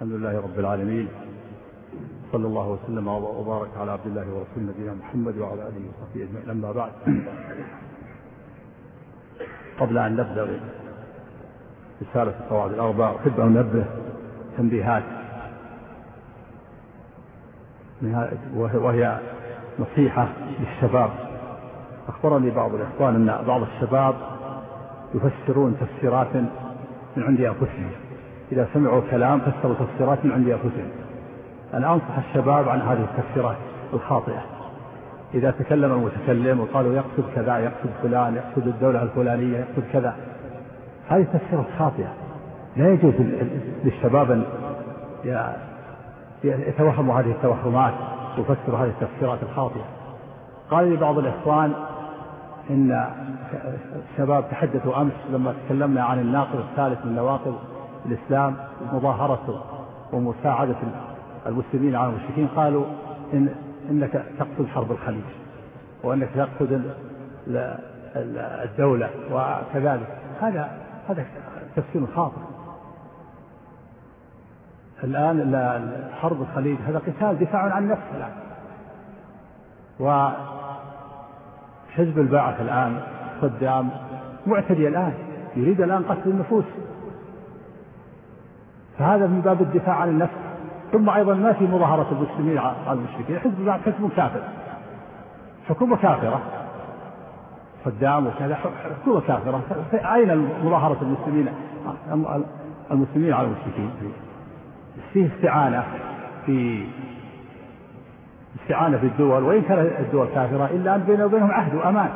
الحمد لله رب العالمين. صلى الله وسلم وبارك على عبد الله ورسول نبينا محمد وعلى آله وصحبه أجمعين. أما بعد قبل أن نبدأ رسالة القواعد الأربع أحب أن أنبه تنبيهات. وهي نصيحة للشباب. أخبرني بعض الإخوان أن بعض الشباب يفسرون تفسيرات من عند أنفسهم. إذا سمعوا كلام فسروا تفسيرات من عند أنفسهم. أنا أنصح الشباب عن هذه التفسيرات الخاطئة. إذا تكلم المتكلم وقالوا يقصد كذا يقصد فلان يقصد الدولة الفلانية يقصد كذا. هذه تفسيرات خاطئة. لا يجوز للشباب أن يتوهموا هذه التوهمات ويفسروا هذه التفسيرات الخاطئة. قال لي بعض الإخوان إن الشباب تحدثوا أمس لما تكلمنا عن الناقض الثالث من نواقض الإسلام مظاهرة ومساعدة المسلمين على المشركين. قالوا إن إنك تقصد حرب الخليج وأنك تقصد الدولة وكذلك. هذا هذا تفسير خاطئ. الآن حرب الخليج هذا قتال دفاع عن النفس الآن. وحزب البعث الآن صدام معتدي الآن يريد الآن قتل النفوس. فهذا من باب الدفاع عن النفس. ثم أيضا ما في مظاهرة المسلمين على المشركين. حزب بعد حزب كافر. حكومة كافرة. صدام وكذا حكومة كافرة. أين مظاهرة المسلمين؟ المسلمين على المشركين. فيه استعانة. في استعانة في الدول. وإن كانت الدول كافرة إلا أن بينه وبينهم عهد وأمان.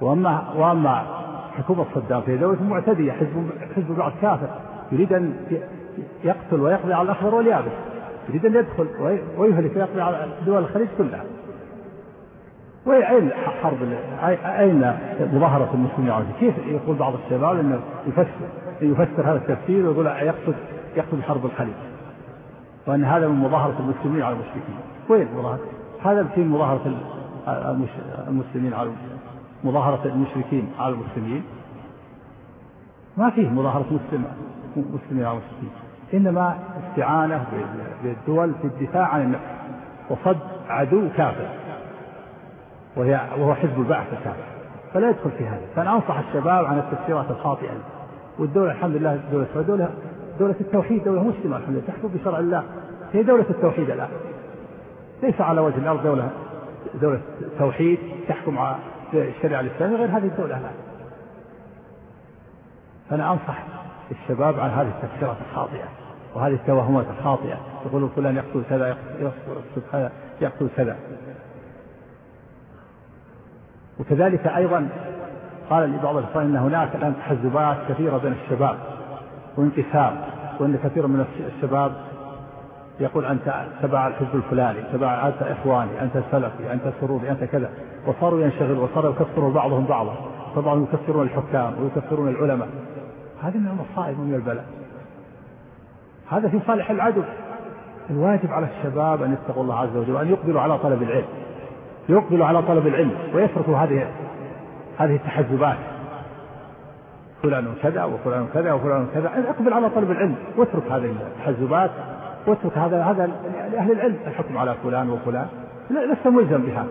وأما وأما حكومة صدام في دولة معتدية حزب حزب بعض كافر. يريد أن يقتل ويقضي على الأخضر واليابس يريد أن يدخل ويهلك ويقضي على دول الخليج كلها. وأين حرب أين مظاهرة المسلمين على كيف يقول بعض الشباب أنه يفسر يفسر هذا التفسير ويقول يقصد يقصد حرب الخليج. وأن هذا من مظاهرة المسلمين على المشركين. وين مظاهرة؟ هذا في مظاهرة المسلمين على مظاهرة المشركين على المسلمين. ما فيه مظاهرة مسلم مسلمين على المسلمين إنما استعانة بالدول في الدفاع عن النفس وصد عدو كافر. وهي وهو حزب البعث الكافر. فلا يدخل في هذا. فأنا أنصح الشباب عن التفسيرات الخاطئة. والدولة الحمد لله دولة دولة دولة التوحيد دولة مسلمة الحمد لله. تحكم بشرع الله. هي دولة التوحيد الآن. ليس على وجه الأرض دولة دولة توحيد تحكم على الشريعة الإسلامية غير هذه الدولة الآن. فأنا أنصح الشباب عن هذه التفسيرات الخاطئة وهذه التوهمات الخاطئة. يقول فلان يقتل كذا يقتل كذا يقتل كذا. وكذلك أيضا قال لبعض الإخوان أن هناك الآن تحزبات كثيرة بين الشباب وانقسام وأن كثير من الشباب يقول أنت تبع الحزب الفلاني تبع أنت إخواني أنت سلفي أنت سروري أنت كذا. وصاروا ينشغلوا وصاروا يكفروا بعضهم بعضا طبعا يكفرون الحكام ويكفرون العلماء. هذه من المصائب ومن البلاء. هذا في صالح العدو. الواجب على الشباب أن يتقوا الله عز وجل وأن يقبلوا على طلب العلم. يقبلوا على طلب العلم ويتركوا هذه هذه التحزبات فلان كذا وفلان كذا وفلان كذا. اقبل على طلب العلم. واترك هذه التحزبات واترك هذا هذا لأهل العلم. الحكم على فلان وفلان. لست ملزم بهذا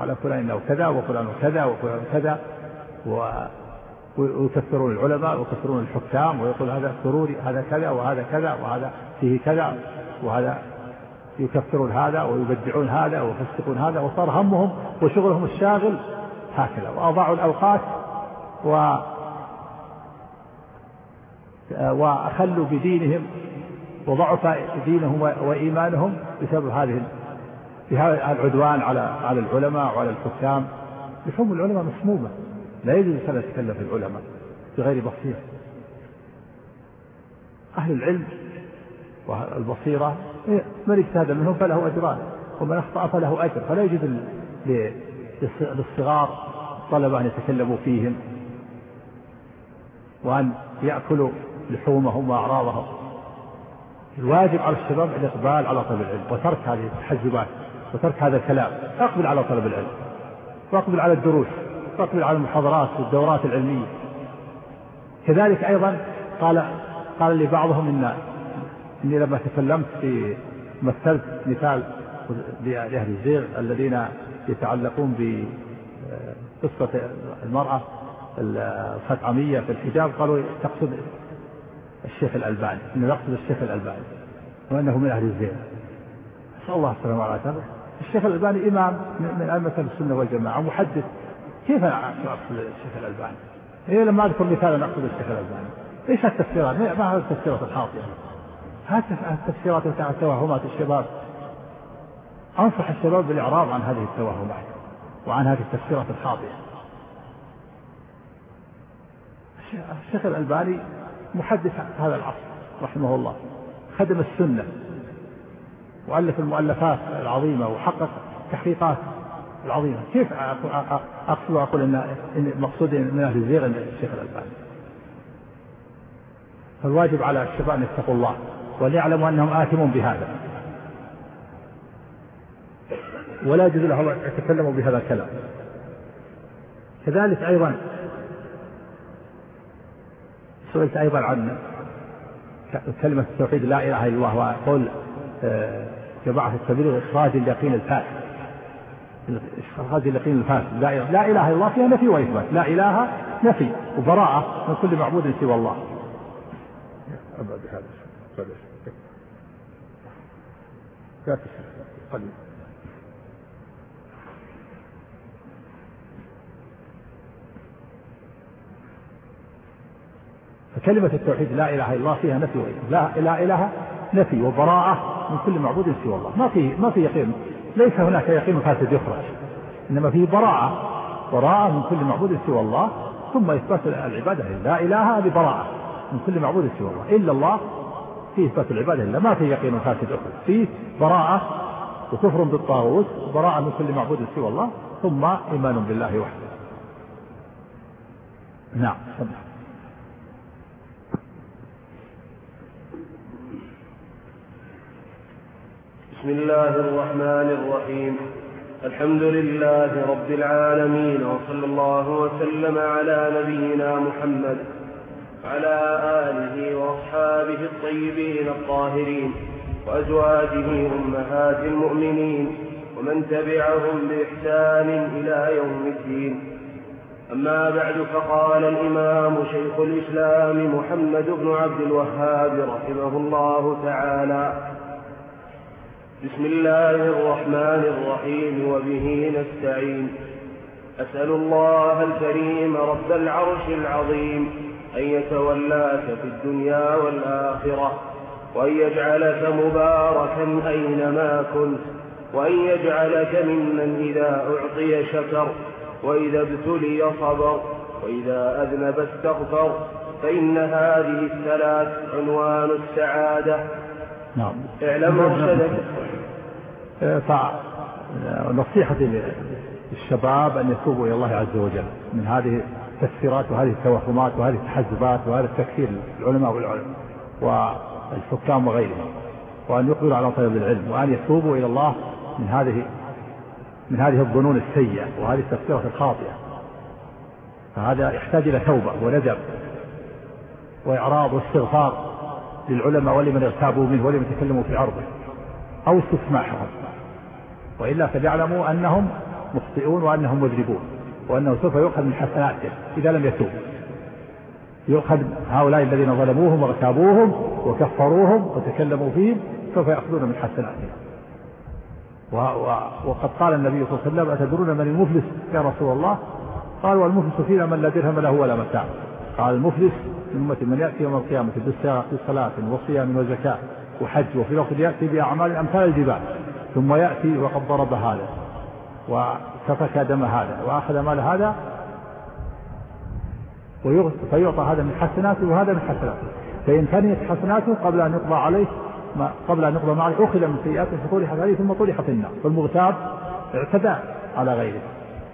على فلان إنه كذا وفلان كذا وفلان كذا. ويكفرون العلماء ويكفرون الحكام ويقول هذا سروري هذا كذا وهذا كذا وهذا فيه كذا وهذا يكفرون هذا ويبدعون هذا ويفسقون هذا وصار همهم وشغلهم الشاغل هكذا وأضاعوا الأوقات و وأخلوا بدينهم وضعف دينهم وإيمانهم بسبب هذه بهذا العدوان على على العلماء وعلى الحكام. لحوم العلماء مسمومة. لا يجوز أن في العلماء بغير بصيرة. أهل العلم والبصيرة من اجتهد منهم فله أجران ومن أخطأ فله أجر. فلا يجوز للصغار الطلبة أن يتكلموا فيهم وأن يأكلوا لحومهم وأعراضهم. الواجب على الشباب الإقبال على طلب العلم وترك هذه التحزبات وترك هذا الكلام. أقبل على طلب العلم وأقبل على الدروس. وأقبل على المحاضرات والدورات العلمية. كذلك أيضا قال قال لي بعضهم إن إني لما تكلمت في مثلت مثال لأهل الزيغ الذين يتعلقون بقصة المرأة الخثعمية في الحجاب قالوا تقصد الشيخ الألباني إنه يقصد الشيخ الألباني وأنه من أهل الزيغ. نسأل الله السلامة والعافية. الشيخ الألباني إمام من أئمة السنة والجماعة محدث كيف أقصد الشيخ الألباني؟ إيه لما أذكر مثالا أقصد الشيخ الألباني إيش التفسيرات؟ ما هذه التفسيرات الخاطئة؟ هذه التفسيرات بتاع توهمات الشباب أنصح الشباب بالإعراض عن هذه التوهمات وعن هذه التفسيرات الخاطئة الشيخ الألباني محدث هذا العصر رحمه الله خدم السنة وألف المؤلفات العظيمة وحقق تحقيقات العظيمة كيف أقصد وأقول إن مقصود من أهل الزيغ الشيخ الألباني؟ فالواجب على الشباب أن يتقوا الله وليعلموا أنهم آثمون بهذا. ولا يجوز لهم أن يتكلموا بهذا الكلام. كذلك أيضا سئلت أيضا عن كلمة التوحيد لا إله إلا الله وقول آه، جماعة التبليغ إخراج اليقين الفاسد إخراج اليقين الفاسد. لا لا إله إلا الله فيها نفي وإثبات لا إله نفي. وبراءة من كل معبود سوى الله. أبعد هذا. لا قليل. فكلمة التوحيد لا إله إلا الله فيها نفي لا لا إله نفي وبراءة من كل معبود سوى الله. ما في ما في يقين. ليس هناك يقين فاسد يخرج إنما فيه براءة براءة من كل معبود سوى الله ثم إثبات العبادة لا إله ببراءة من كل معبود سوى الله. إلا الله فيه إثبات العبادة إلا ما فيه يقين فاسد يخرج. فيه براءة وكفر بالطاغوت وبراءة من كل معبود سوى الله ثم إيمان بالله وحده. نعم بسم الله الرحمن الرحيم. الحمد لله رب العالمين وصلى الله وسلم على نبينا محمد وعلى آله وأصحابه الطيبين الطاهرين وأزواجه أمهات المؤمنين ومن تبعهم بإحسان إلى يوم الدين. أما بعد فقال الإمام شيخ الإسلام محمد بن عبد الوهاب رحمه الله تعالى بسم الله الرحمن الرحيم وبه نستعين. أسأل الله الكريم رب العرش العظيم أن يتولاك في الدنيا والآخرة وأن يجعلك مباركا أينما كنت وأن يجعلك ممن إذا أعطي شكر وإذا ابتلي صبر وإذا أذنب استغفر فإن هذه الثلاث عنوان السعادة. نعم. اعلم مرشدك فنصيحتي للشباب أن يتوبوا إلى الله عز وجل من هذه التفسيرات وهذه التوهمات وهذه التحزبات وهذا التكفير العلماء والعلماء والحكام وغيرهم وأن يقبلوا على طلب العلم وأن يتوبوا إلى الله من هذه من هذه الظنون السيئة وهذه التفسيرات الخاطئة. فهذا يحتاج إلى توبة وندم وإعراض واستغفار للعلماء ولمن اغتابوا منه ولمن تكلموا في عرضه أو استسماحهم وإلا فليعلموا أنهم مخطئون وأنهم مذنبون وأنه سوف يؤخذ من حسناتهم إذا لم يتوب. يؤخذ هؤلاء الذين ظلموهم واغتابوهم وكفروهم وتكلموا فيهم سوف يأخذون من حسناتهم. وقد قال النبي صلى الله عليه وسلم أتدرون من المفلس يا رسول الله؟ قال والمفلس فينا من لا درهم له ولا متاع. قال المفلس من أمة من يأتي يوم القيامة بصلاة وصيام وزكاة وحج وفي الوقت يأتي بأعمال أمثال الجبال. ثم يأتي وقد ضرب هذا وسفك دم هذا وأخذ مال هذا فيعطى هذا من حسناته وهذا من حسناته. فإن فنيت حسناته قبل أن يقضى عليه ما قبل أن يقضى عليه أخذ من سيئاته فطرحت عليه ثم طرح في النار. فالمغتاب اعتدى على غيره.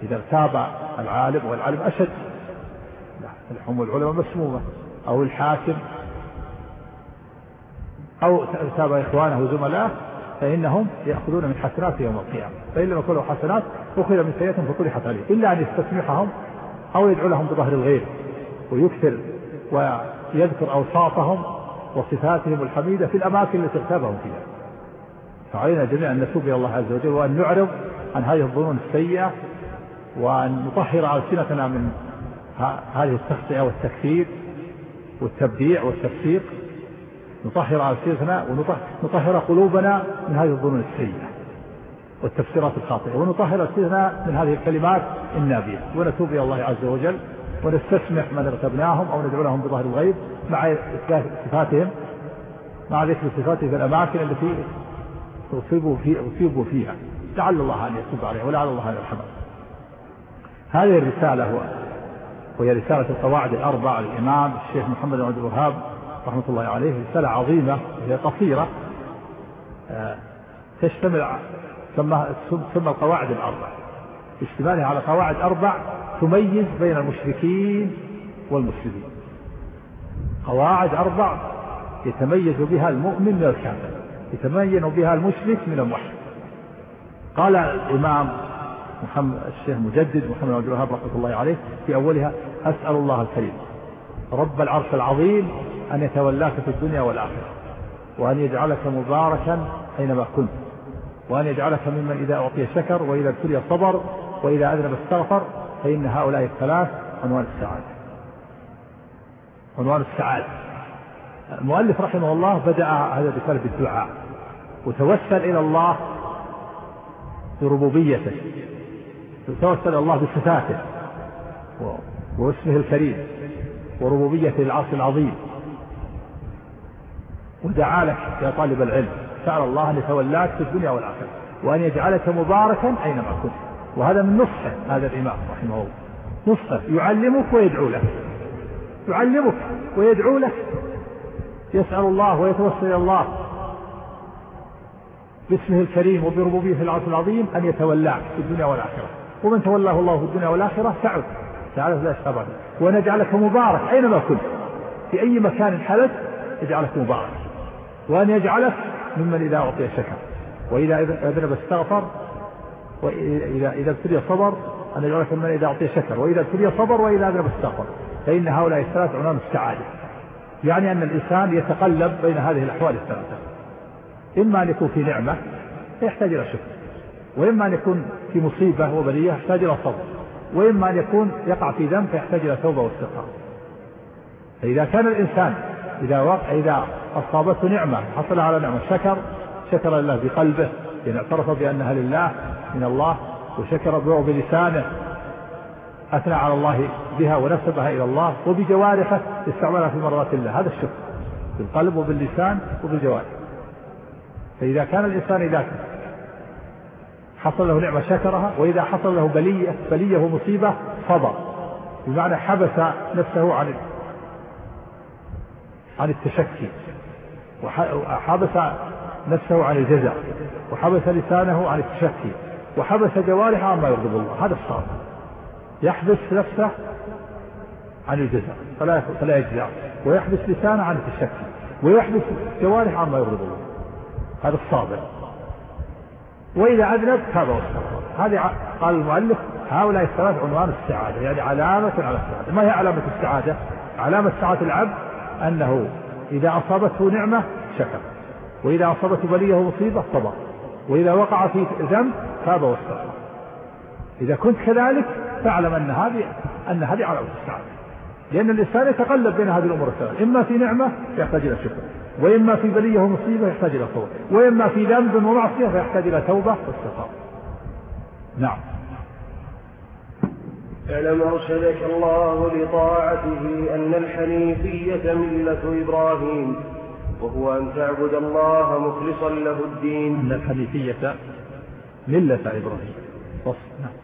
إذا اغتاب العالم والعالم أشد. هم العلماء مسمومة. أو الحاكم. أو اغتاب إخوانه وزملائه. فإنهم يأخذون من حسناته يوم القيامة. فإن لم يكن حسنات أخذ من سيئة فطرحت عليه. إلا أن يستسمحهم أو يدعو لهم بظهر الغيب ويكثر ويذكر أوصافهم وصفاتهم الحميدة في الأماكن التي اغتابهم فيها. فعلينا جميعا أن نتوب إلى الله عز وجل وأن نعرض عن هذه الظنون السيئة وأن نطهر ألسنتنا من هذه التخطئة والتكفير والتبديع والتفسيق. نطهر ألسنتنا ونطهر قلوبنا من هذه الظنون السيئة والتفسيرات الخاطئة ونطهر ألسنتنا من هذه الكلمات النابية. ونتوب إلى الله عز وجل ونستسمح من اغتبناهم أو ندعو لهم بظهر الغيب مع صفاتهم مع ذكر صفاتهم في الأماكن التي أصيبوا في أصيبوا فيها. لعل الله أن يتوب عليهم ولعل الله أن يرحمهم. هذه الرسالة هو وهي رسالة القواعد الأربع للإمام الشيخ محمد بن عبد الوهاب رحمة الله عليه رسالة عظيمة هي قصيرة آه، تشتمل ثم ثم القواعد الأربع. اشتمالها على قواعد أربع تميز بين المشركين والمسلمين. قواعد أربع يتميز بها المؤمن من الكافر يتميز بها المشرك من الموحد. قال الإمام محمد الشيخ مجدد محمد عبد الوهاب رحمة الله عليه في أولها أسأل الله الكريم رب العرش العظيم أن يتولاك في الدنيا والآخرة وأن يجعلك مباركا أينما كنت وأن يجعلك ممن إذا أعطي شكر وإذا ابتلي صبر وإذا أذنب استغفر فإن هؤلاء الثلاث عنوان السعادة. عنوان السعادة. المؤلف رحمه الله بدأ هذا الرسالة بالدعاء وتوسل إلى الله بربوبيته توسل إلى الله بصفاته واسمه الكريم وربوبيته العرش العظيم. ودعا لك يا طالب العلم. سأل الله أن يتولاك في الدنيا والآخرة وأن يجعلك مباركا أينما كنت. وهذا من نصحة هذا الإمام رحمه الله. نصحة. يعلمك ويدعو لك. يعلمك ويدعو لك. يسأل الله ويتوسل إلى الله. باسمه الكريم وبربوبيته العرش العظيم أن يتولاك في الدنيا والآخرة. ومن تولاه الله في الدنيا والآخرة سعد. تعالى لا أبدا وأن يجعلك مبارك أينما كنت. في أي مكان حدث يجعلك مبارك. وأن يجعلك ممن إذا أعطي شكر. وإذا أذنب استغفر وإذا إذا ابتلي صبر أن يجعلك ممن إذا أعطي شكر. وإذا ابتلي صبر وإذا أذنب استغفر. فإن هؤلاء الثلاث عنوان السعادة يعني أن الإنسان يتقلب بين هذه الأحوال الثلاثة. إما أن يكون في نعمة فيحتاج إلى شكر. وإما أن يكون في مصيبة وبلية يحتاج إلى صبر. وإما أن يكون يقع في ذنب فيحتاج إلى توبة واستغفار. فإذا كان الإنسان إذا وقع إذا أصابته نعمة حصل على نعمة. شكر شكر لله بقلبه يعني اعترف بأنها لله من الله وشكر بلسانه. أثنى على الله بها ونسبها إلى الله وبجوارحه استعملها في مرات الله. هذا الشكر بالقلب وباللسان وبالجوارح. فإذا كان الإنسان إذا حصل له نعمة شكرها وإذا حصل له بلية بلية ومصيبة صبر بمعنى حبس نفسه عن عن التشكي. وحبس نفسه عن الجزع وحبس لسانه عن التشكي وحبس جوارحه عما يغضب الله. هذا الصابر يحبس نفسه عن الجزع. فلا فلا يجزع. ويحبس لسانه عن التشكي. ويحبس جوارحه عما يغضب الله. هذا الصابر وإذا أذنب تاب واستغفر هذه قال المؤلف هؤلاء الثلاث عنوان السعادة. يعني علامة على السعادة. ما هي علامة السعادة؟ علامة سعادة العبد أنه إذا أصابته نعمة شكر. وإذا أصابته بلية ومصيبة صبر. وإذا وقع في ذنب تاب واستغفر. إذا كنت كذلك فاعلم أن هذه أن هذه علامة السعادة لأن الإنسان يتقلب بين هذه الأمور الثلاث إما في نعمة يحتاج إلى شكر. وإما في بلية ومصيبة يحتاج إلى صبر. وإما في ذنب ومعصية فيحتاج إلى توبة واستغفار. نعم. اعلم أرشدك الله لطاعته أن الحنيفية ملة إبراهيم وهو أن تعبد الله مخلصا له الدين. أن الحنيفية ملة إبراهيم. نعم.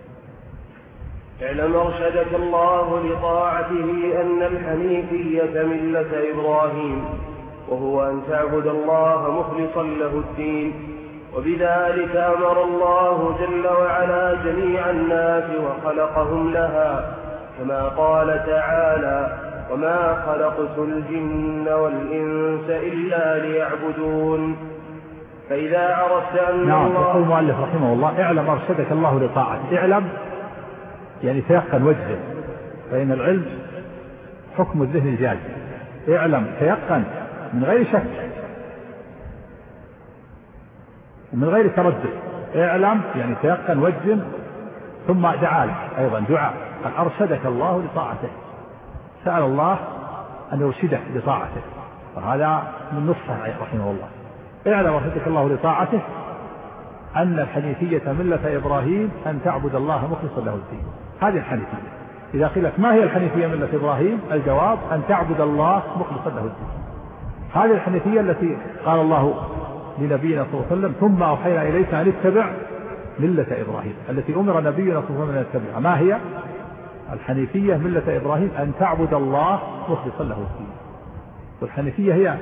اعلم أرشدك الله لطاعته أن الحنيفية ملة إبراهيم وهو أن تعبد الله مخلصا له الدين. وبذلك أمر الله جل وعلا جميع الناس وخلقهم لها كما قال تعالى وما خلقت الجن والإنس إلا ليعبدون فإذا عرفت أن نعم الله يقول المؤلف رحمه الله اعلم أرشدك الله لطاعته اعلم يعني تيقن وجهه فإن العلم حكم الذهن الجاز اعلم تيقن من غير شك. ومن غير تردد. اعلم يعني تيقن وجم ثم دعا أيضا دعاء. قال أرشدك الله لطاعته. سأل الله أن يرشده لطاعته. وهذا من نصحه رحمه الله. إعلم أرشدك الله لطاعته أن الحنيفية ملة إبراهيم أن تعبد الله مخلصا له الدين. هذه الحنيفية. إذا قيل ما هي الحنيفية ملة إبراهيم؟ الجواب أن تعبد الله مخلصا له الدين. هذه الحنيفية التي قال الله لنبينا صلى الله عليه وسلم ثم أوحينا إليك أن اتبع ملة إبراهيم. التي أمر نبينا صلى الله عليه وسلم أن يتبعها. ما هي؟ الحنيفية ملة إبراهيم أن تعبد الله مخلصا له الدين. والحنيفية هي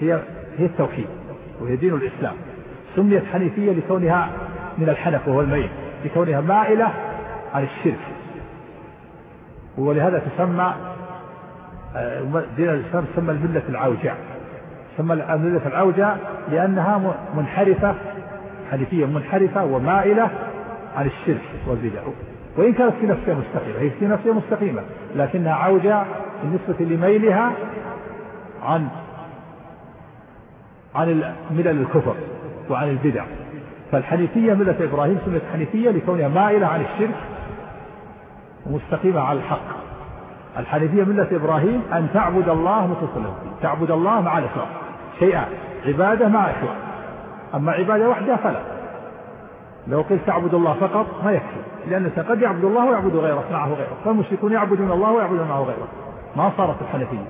هي هي التوحيد وهي دين الإسلام. سميت حنيفية لكونها من الحنف وهو الميل لكونها مائلة عن الشرك. ولهذا تسمى آه، دين الإسلام تسمى الملة العوجاء. تسمى الملة العوجاء لأنها منحرفة حنيفية منحرفة ومائلة عن الشرك والبدع. وإن كانت في نفسها مستقيمة هي في نفسها مستقيمة لكنها عوجة بالنسبة لميلها عن عن ملل الكفر وعن البدع. فالحنيفية ملة إبراهيم سميت حنيفية لكونها مائلة عن الشرك ومستقيمة على الحق. الحنيفية ملة إبراهيم أن تعبد الله متصل له تعبد الله مع الإخلاص. شيئان عبادة مع إخلاص أما عبادة وحدها فلا. لو قلت تعبد الله فقط ما يكفي. لأن الإنسان قد يعبد الله ويعبد غيره معه غيره. فالمشركون يعبدون الله ويعبدون معه غيره. ما صارت الحنفية.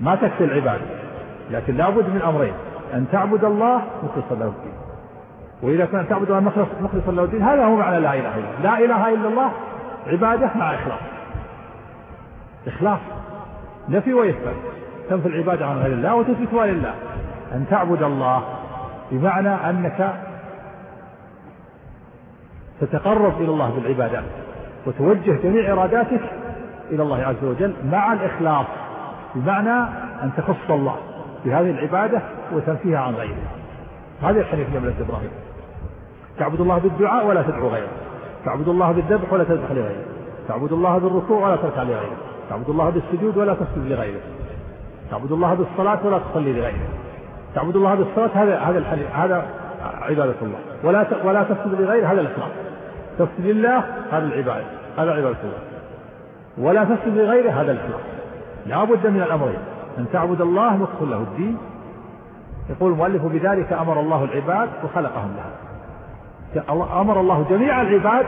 ما تكفي العبادة. لكن لابد من أمرين. أن تعبد الله مخلصا له الدين. وإذا كان تعبد الله مخلصا له الدين هذا هو معنى لا إله إلا الله. لا إله إلا الله عبادة مع إخلاص. إخلاص. نفي ويثبت. تنفي العبادة عن غير الله وتثبتها لله. أن تعبد الله بمعنى أنك تتقرب إلى الله بالعبادات وتوجه جميع إراداتك إلى الله عز وجل مع الإخلاص بمعنى أن تخص الله بهذه العبادة وتنفيها عن غيره هذه الحنيفية من إبراهيم. تعبد الله بالدعاء ولا تدعو غيره. تعبد الله بالذبح ولا تذبح لغيره. تعبد الله بالركوع ولا تركع لغيره. تعبد الله بالسجود ولا تسجد لغيره. تعبد الله بالصلاة ولا تصلي لغيره. تعبد الله بالصلاة هذا هذا هذا عبادة الله. ولا ولا تسجد لغيره هذا الإخلاص تسجد لله هذا العبادة. هذا عبادة الله. ولا تسجد لغيره هذا الإخلاص لا بد من الأمرين. أن تعبد الله مدخل له الدين. يقول المؤلف بذلك أمر الله العباد وخلقهم لها. أمر الله جميع العباد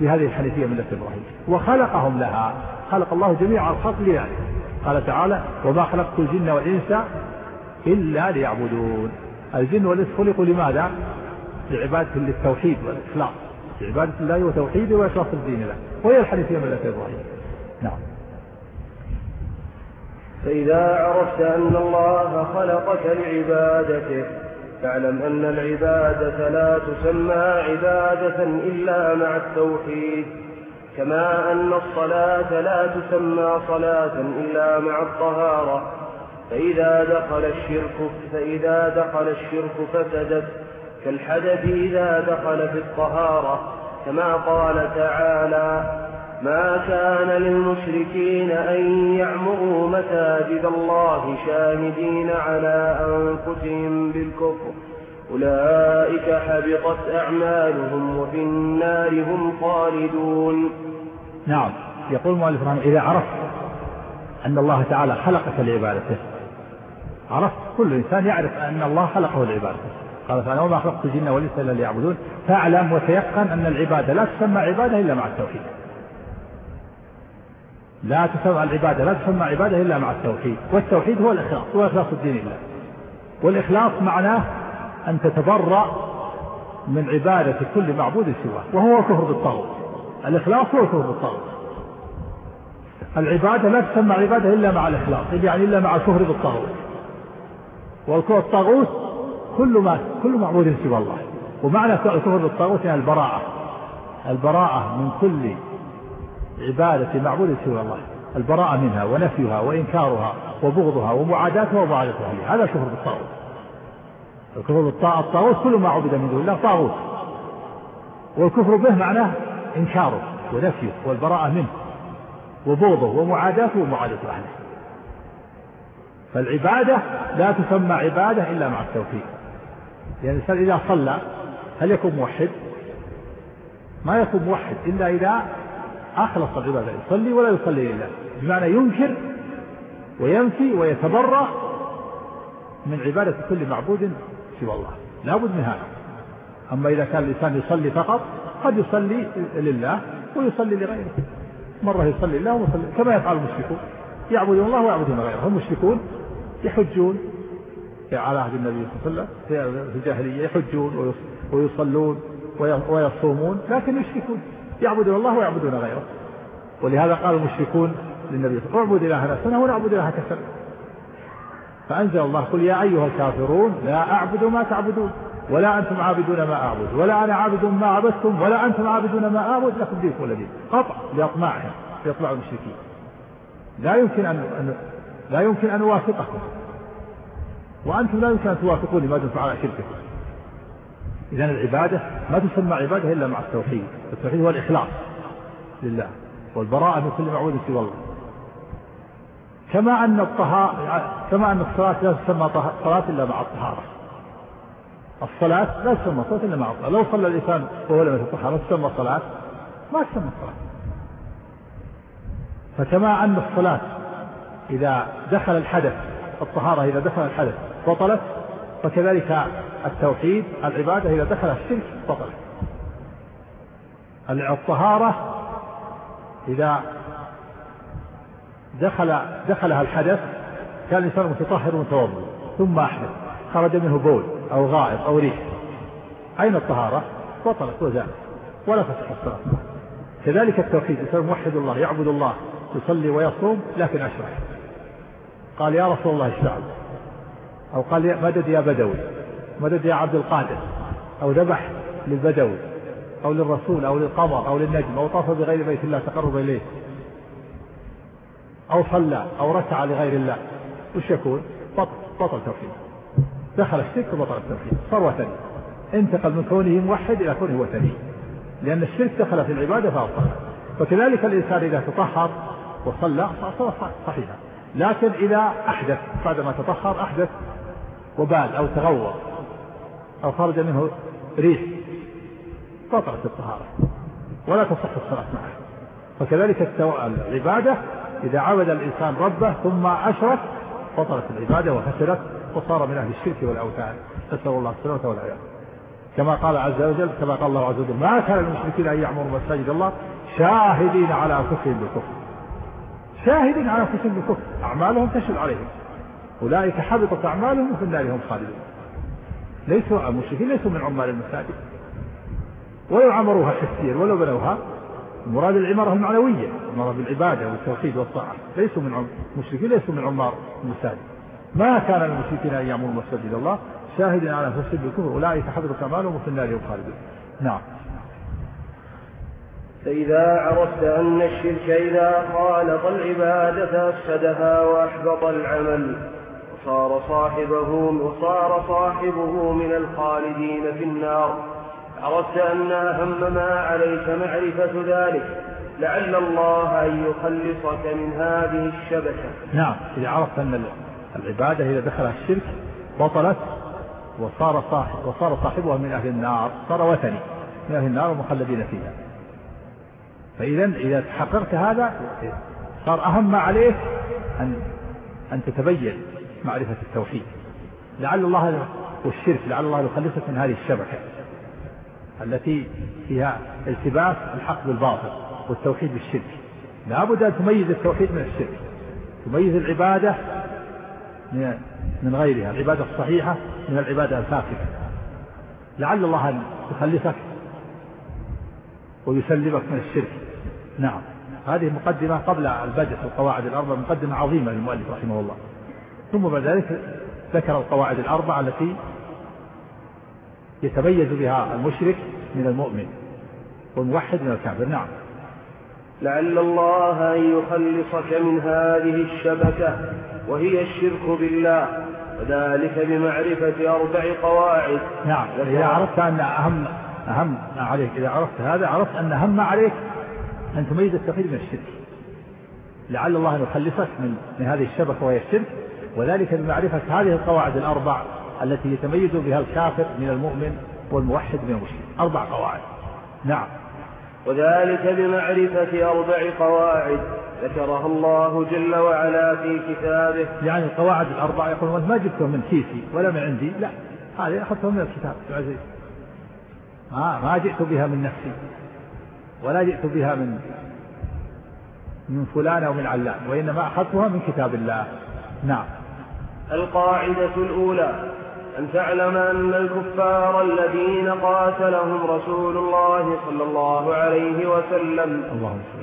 بهذه الحنيفية ملة إبراهيم وخلقهم لها. خلق الله جميع الخلق لذلك. قال تعالى وما خلقت الجن والإنس إلا ليعبدون. الجن والإنس خلقوا لماذا؟ لعبادة للتوحيد والإخلاص. لعبادة الله وتوحيده وإخلاص الدين له. وهي الحنيفية ملة إبراهيم. نعم. فإذا عرفت أن الله خلقك لعبادته فاعلم أن العبادة لا تسمى عبادة إلا مع التوحيد. كما أن الصلاة لا تسمى صلاة إلا مع الطهارة. فإذا دخل الشرك فإذا دخل الشرك فسدت. كالحدث إذا دخل في الطهارة كما قال تعالى ما كان للمشركين أن يعمروا مساجد الله شاهدين على أنفسهم بالكفر أولئك حبطت أعمالهم وفي النار هم خالدون. نعم. يقول المؤلف رحمه إذا عرفت أن الله تعالى خلقك لعبادته عرفت كل إنسان يعرف أن الله خلقه لعبادته. قال تعالى وما خلقت الجن والإنس إلا ليعبدون. فاعلم وتيقن أن العبادة لا تسمى عبادة إلا مع التوحيد. لا تسمى العبادة لا تسمى عبادة إلا مع التوحيد. والتوحيد هو الإخلاص هو إخلاص الدين لله. والإخلاص معناه أن تتبرأ من عبادة كل معبود سواه وهو الكفر بالطاغوت. الإخلاص هو الكفر بالطاغوت. العبادة لا تسمى عبادة إلا مع الإخلاص يعني إلا مع الكفر بالطاغوت. والكفر بالطاغوت كل ما كل معبود سوى الله. ومعنى الكفر بالطاغوت يعني البراءة. البراءة من كل عبادة معبود سوى الله. البراءة منها ونفيها وإنكارها وبغضها ومعاداتها ومعاداتها هذا الكفر بالطاغوت. الكفر بالطاغوت كل ما عبد من دون الله طاغوت. والكفر به معناه إنكاره ونفيه والبراءة منه وبغضه ومعاداته ومعاداة أهله. فالعبادة لا تسمى عبادة إلا مع التوحيد. يعني الإنسان إذا صلى هل يكون موحد؟ ما يكون موحد إلا إذا أخلص العبادة يصلي ولا يصلي لله. بمعنى ينكر وينفي ويتبرأ من عبادة كل معبود سوى الله لا بد من هذا. أما إذا كان الإنسان يصلي فقط قد يصلي لله ويصلي لغيره. مرة يصلي لله ويصلي كما يفعل المشركون. يعبدون الله ويعبدون غيره. المشركون يحجون على عهد النبي صلى الله عليه وسلم في الجاهلية يحجون ويصلون ويصومون لكن يشركون. يعبدون الله ويعبدون غيره. ولهذا قال المشركون للنبي صلى الله عليه وسلم اعبد إلهنا سنة ونعبد إلهك سنة فأنزل الله قل يا أيها الكافرون لا أعبد ما تعبدون ولا أنتم عابدون ما أعبد ولا أنا عابد ما عبدتم ولا أنتم عابدون ما أعبد لكم دينكم ولا دين قطع لأطماعهم لإطماع المشركين. لا يمكن أن لا يمكن أن أوافقكم. وأنتم لا يمكن أن توافقوني ما دمتم على شرككم. إذا العبادة ما تسمى عبادة إلا مع التوحيد. التوحيد هو الإخلاص لله والبراءة من كل معبود سوى الله. كما أن الطهارة كما أن الصلاة لا تسمى صلاة إلا مع الطهارة. الصلاة لا تسمى صلاة إلا مع الطهارة. لو صلى الإنسان وهو لم يتطهر تسمى صلاة ما تسمى صلاة فكما أن الصلاة إذا دخل الحدث الطهارة إذا دخل الحدث بطلت فكذلك التوحيد العبادة إذا دخل الشرك بطلت. الطهارة إذا دخل دخلها الحدث كان الإنسان متطهر متوضئ ثم أحدث خرج منه بول أو غائط أو ريح. أين الطهارة؟ بطلت وزالت ولا تصح الصلاة. كذلك التوحيد الإنسان موحد الله يعبد الله يصلي ويصوم لكن أشرك. قال يا رسول الله اشفع أو قال مدد يا بدوي. مدد يا عبد القادر. أو ذبح للبدوي أو للرسول أو للقمر أو للنجم. أو طاف بغير بيت الله تقرب إليه. أو صلى أو ركع لغير الله. وش يكون؟ بطل بطل توحيد دخل الشرك وبطل التوحيد. صار وثني. انتقل من كونه موحد إلى كونه وثني. لأن الشرك دخل في العبادة فأبطل فكذلك الإنسان إذا تطهر وصلى صار صحيحا لكن إذا أحدث بعدما تطهر أحدث وبال أو تغوط أو خرج منه ريح بطلت الطهارة. ولا تصح الصلاة معه. فكذلك العبادة إذا عبد الإنسان ربه ثم أشرك بطلت العبادة وخسرت وصار من أهل الشرك والأوثان. نسأل الله السلامة والعافية. كما قال عز وجل كما قال الله عز وجل ما كان المشركين أن يعمروا مساجد الله شاهدين على أنفسهم بالكفر. شاهدين على أنفسهم بالكفر. أعمالهم تشهد عليهم. أولئك حبطت أعمالهم وفي النار هم خالدون. ليسوا المشركين ليسوا من عمال المساجد. ولو عمروها حسيا ولو بنوها المراد العمارة المعنوية المراد بالعبادة والتوحيد والطاعة. ليسوا من المشركين ليسوا من عمار المساجد. ما كان للمشركين أن يعمروا مساجد الله. شاهدا على أنفسهم بالكفر أولئك حبطت أعمالهم وفي النار هم خالدون. نعم. فإذا عرفت أن الشرك إذا خالط العبادة أفسدها وأحبط العمل وصار صاحبه وصار صاحبه من الخالدين في النار. عرفت أن أهم ما عليك معرفة ذلك لعل الله أن يخلصك من هذه الشبكة. نعم إذا عرفت أن العبادة إذا دخلها الشرك بطلت وصار صاحب وصار صاحبها من أهل النار صار وثني من أهل النار ومخلدين فيها. فإذا إذا تحققت هذا صار أهم ما عليك أن أن تتبين معرفة التوحيد. لعل الله والشرك لعل الله يخلصك من هذه الشبكة. التي فيها التباس الحق بالباطل والتوحيد بالشرك. لابد أن تميز التوحيد من الشرك. تميز العبادة من غيرها العبادة الصحيحة من العبادة الفاسدة. لعل الله أن يخلصك ويسلمك من الشرك. نعم. هذه مقدمة قبل البدء في القواعد الأربع مقدمة عظيمة للمؤلف رحمه الله. ثم بعد ذلك ذكر القواعد الأربعة التي يتميز بها المشرك من المؤمن والموحد من الكافر. نعم. لعل الله أن يخلصك من هذه الشبكة وهي الشرك بالله وذلك بمعرفة أربع قواعد. نعم. إذا عرفت أن أهم أهم ما عليك إذا عرفت هذا عرفت أن أهم ما عليك أن تميز التوحيد من الشرك. لعل الله أن يخلصك من من هذه الشبكة وهي الشرك وذلك بمعرفة هذه القواعد الأربع التي يتميز بها الكافر من المؤمن والموحد من المشرك. أربع قواعد. نعم. وذلك بمعرفة أربع قواعد ذكرها الله جل وعلا في كتابه. يعني القواعد الأربع يقول ما جبتها من كيسي ولا من عندي. لا. هذه أخذتها من الكتاب. العزيز ما ما جئت بها من نفسي. ولا جئت بها من من فلان أو من علان. وإنما أخذتها من كتاب الله. نعم. القاعدة الأولى. أن تعلم أن الكفار الذين قاتلهم رسول الله صلى الله عليه وسلم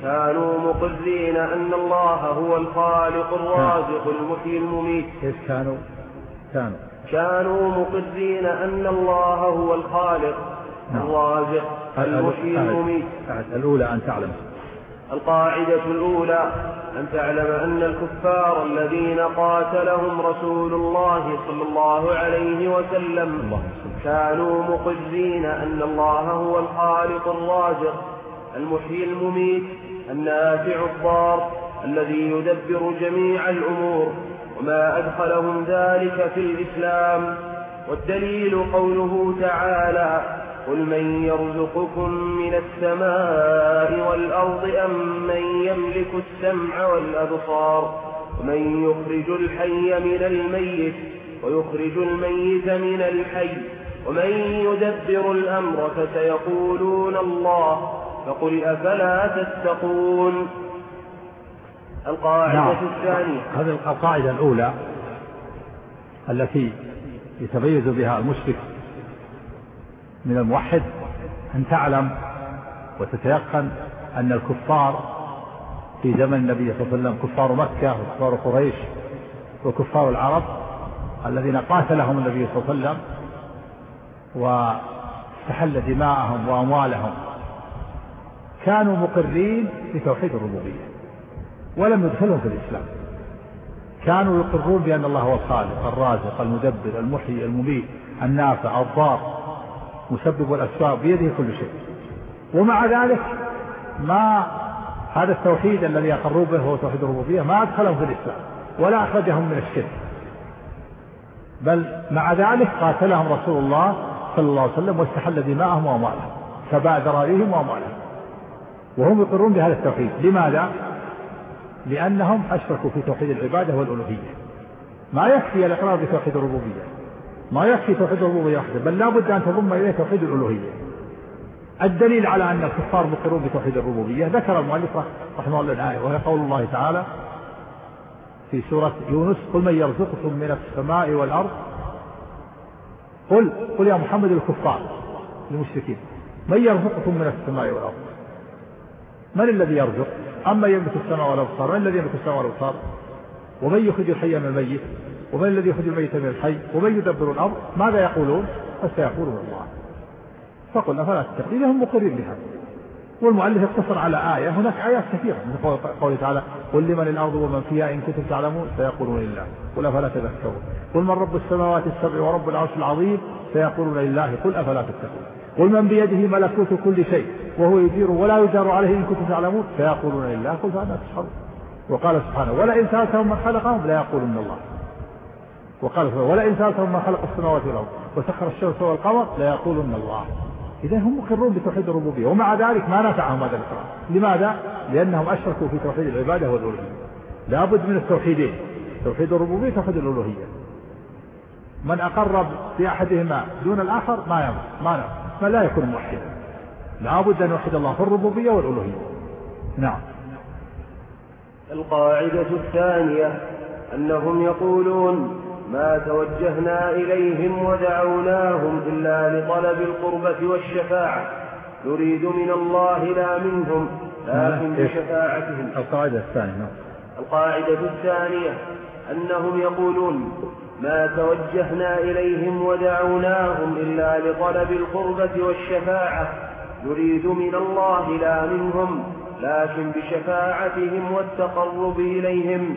كانوا مقرين أن الله هو الخالق الرازق المحيي المميت. كيف كانوا؟ كانوا. كانوا مقرين أن الله هو الخالق نعم. الرازق المحيي المميت. الأولى أن تعلم. القاعدة الأولى أن تعلم أن الكفار الذين قاتلهم رسول الله صلى الله عليه وسلم كانوا مقرين أن الله هو الخالق الرازق المحيي المميت النافع الضار الذي يدبر جميع الأمور وما أدخلهم ذلك في الإسلام. والدليل قوله تعالى قل من يرزقكم من السماء والأرض أم من يملك السمع والأبصار ومن يخرج الحي من الميت ويخرج الميت من الحي ومن يدبر الأمر فسيقولون الله فقل أفلا تتقون القاعدة نعم. الثانية هذه القاعدة الأولى التي يتميز بها المشرك من الموحد أن تعلم وتتيقن أن الكفار في زمن النبي صلى الله عليه وسلم كفار مكة وكفار قريش وكفار العرب الذين قاتلهم النبي صلى الله عليه وسلم واستحل دماءهم وأموالهم كانوا مقرين بتوحيد الربوبية ولم يدخلهم في الإسلام. كانوا يقرون بأن الله هو الخالق الرازق المدبر المحيي المميت النافع الضار. مسبب الأسباب بيده كل شيء. ومع ذلك ما هذا التوحيد الذي أقروا به هو توحيد الربوبية ما أدخلهم في الإسلام ولا أخرجهم من الشرك. بل مع ذلك قاتلهم رسول الله صلى الله عليه وسلم واستحل دماءهم وأموالهم فباع ذراريهم وأموالهم. وهم يقرون بهذا التوحيد. لماذا؟ لأنهم أشركوا في توحيد العبادة والألوهية. ما يكفي الإقرار بتوحيد الربوبية. ما يكفي توحيد الربوبية وحده بل لا بد أن تضم إليه توحيد الألوهية. الدليل على أن الكفار مقرون بتوحيد الربوبية ذكر المؤلف رحمه الله الآية وهي قول الله تعالى في سورة يونس قل من يرزقكم من السماء والأرض قل قل يا محمد الكفار المشركين من يرزقكم من السماء والأرض من الذي يرزق أما يملك السماء والأبصار من الذي يملك السماء والأبصار ومن يخرج الحي من الميت ومن الذي يخرج الميت من الحي؟ ومن يدبر الأمر؟ ماذا يقولون؟ فسيقولون الله. فقلنا فلا تتقي. هم مقرين بها. والمؤلف اقتصر على آية. هناك آيات كثيرة من قوله تعالى قل لمن الأرض ومن فيها إن كنتم تعلمون سيقولون لله. قل أفلا تذكرون. قل من رب السماوات السبع ورب العرش العظيم؟ سيقولون لله. قل أفلا تتقون. قل من بيده ملكوت كل شيء وهو يجير ولا يجار عليه إن كنتم تعلمون؟ سيقولون لله. قل فأنا تشهرون وقال سبحانه ولئن سألتهم من خلقهم ليقولن الله. وقال ولئن سألتهم من خلق السماوات والأرض وسخر الشمس والقمر ليقولن الله. إذا هم مقرون بتوحيد الربوبية ومع ذلك ما نفعهم هذا الإقرار لماذا؟ لأنهم أشركوا في توحيد العبادة والألوهية. لابد من التوحيدين. توحيد الربوبية وتوحيد الألوهية. من أقر بأحدهما دون الآخر ما ينفع ما نفع. ما لا يكون موحدا. لابد أن يوحد الله في الربوبية والألوهية. نعم. القاعدة الثانية أنهم يقولون ما توجهنا إليهم ودعوناهم إلا لطلب القربة والشفاعة. نريد من الله لا منهم لكن بشفاعتهم. القاعدة الثانية نعم. القاعدة الثانية أنهم يقولون ما توجهنا إليهم ودعوناهم إلا لطلب القربة والشفاعة. نريد من الله لا منهم لكن بشفاعتهم والتقرب إليهم.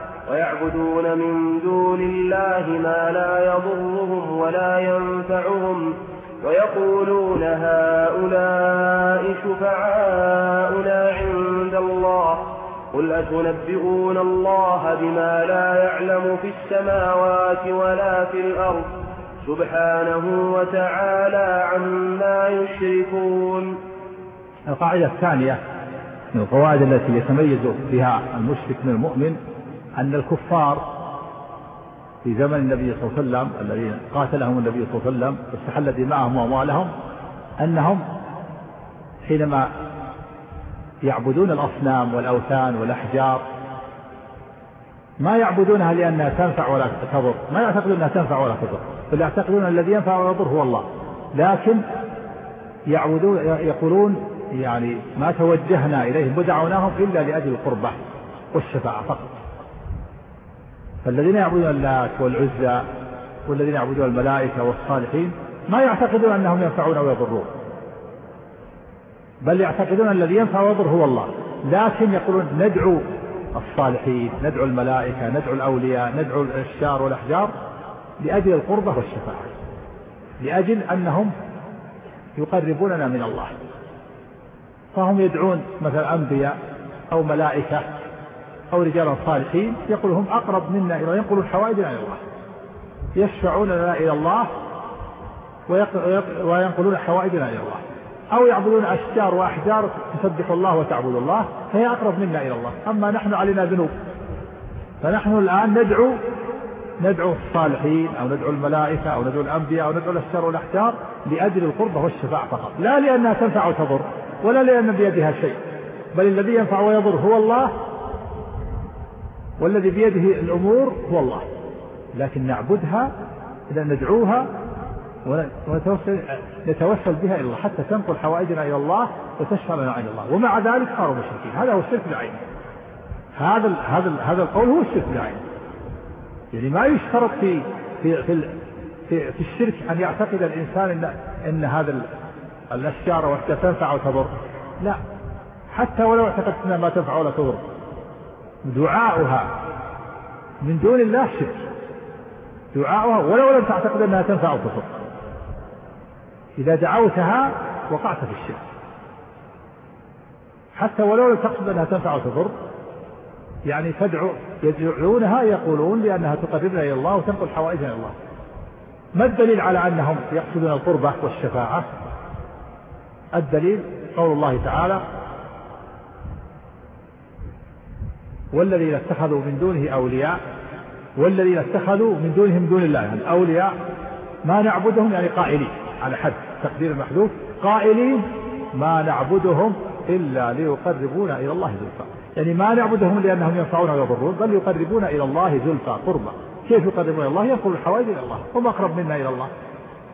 ويعبدون من دون الله ما لا يضرهم ولا ينفعهم ويقولون هؤلاء شفعاؤنا عند الله قل أتنبئون الله بما لا يعلم في السماوات ولا في الأرض سبحانه وتعالى عما يشركون القاعدة الثانية من القواعد التي يتميز بها المشرك من المؤمن أن الكفار في زمن النبي صلى الله عليه وسلم الذين قاتلهم النبي صلى الله عليه وسلم واستحل دماءهم وأموالهم أنهم حينما يعبدون الأصنام والأوثان والأحجار ما يعبدونها لأنها تنفع ولا تضر ما يعتقدون أنها تنفع ولا تضر بل يعتقدون الذي ينفع ولا يضر هو الله. لكن يعبدون يقولون يعني ما توجهنا إليهم ودعوناهم إلا لأجل القربة والشفاعة فقط. فالذين يعبدون اللات والعزى والذين يعبدون الملائكة والصالحين ما يعتقدون أنهم ينفعون ويضرون بل يعتقدون الذي ينفع ويضر هو الله. لكن يقولون ندعو الصالحين ندعو الملائكة ندعو الأولياء ندعو الأشجار والأحجار لأجل القربة والشفاعة. لأجل أنهم يقربوننا من الله. فهم يدعون مثلا أنبياء أو ملائكة أو رجالا صالحين يقول هم أقرب منا إلى ينقلون حوائجنا إلى الله يشفعون لنا إلى الله وينقلون حوائجنا إلى الله أو يعبدون أشجار وأحجار تسبح الله وتعبد الله فهي أقرب منا إلى الله. أما نحن علينا ذنوب فنحن الآن ندعو ندعو الصالحين أو ندعو الملائكة أو ندعو الأنبياء أو ندعو الأشجار والأحجار لأجل القربة والشفاعة فقط. لا لأنها تنفع وتضر ولا لأن بيدها شيء بل الذي ينفع ويضر هو الله والذي بيده الأمور هو الله. لكن نعبدها إذا ندعوها ونتوسل نتوسل بها إلى الله. حتى تنقل حوائجنا إلى الله وتشفع لنا عند الله. ومع ذلك صاروا مشركين. هذا هو الشرك العين هذا ال هذا ال هذا القول هو الشرك العين يعني ما يشترط في في في في, في الشرك أن يعتقد الإنسان ان إن هذا الأشجار والاشجار تنفع وتضر لا. حتى ولو اعتقدت إنها ما تنفع ولا تضر. دعاؤها من دون الله شرك. دعاؤها ولو لم تعتقد أنها تنفع وتضر إذا دعوتها وقعت في الشرك. حتى ولو لم تقصد أنها تنفع وتضر يعني تدعو يدعونها يقولون لأنها تقربنا إلى الله وتنقل حوائجنا إلى الله. ما الدليل على أنهم يقصدون القربة والشفاعة؟ الدليل قول الله تعالى والذين اتخذوا من دونه أولياء والذين اتخذوا من دونهم دون الله يعني أولياء ما نعبدهم يعني قائلين على حد تقدير المحذوف قائلين ما نعبدهم إلا ليقربونا إلى الله زلفى يعني ما نعبدهم لأنهم ينفعون ويضرون بل يقربون إلى الله زلفى قربا. كيف يقربون إلى الله؟ ينقل الحوائج إلى الله هم أقرب منا إلى الله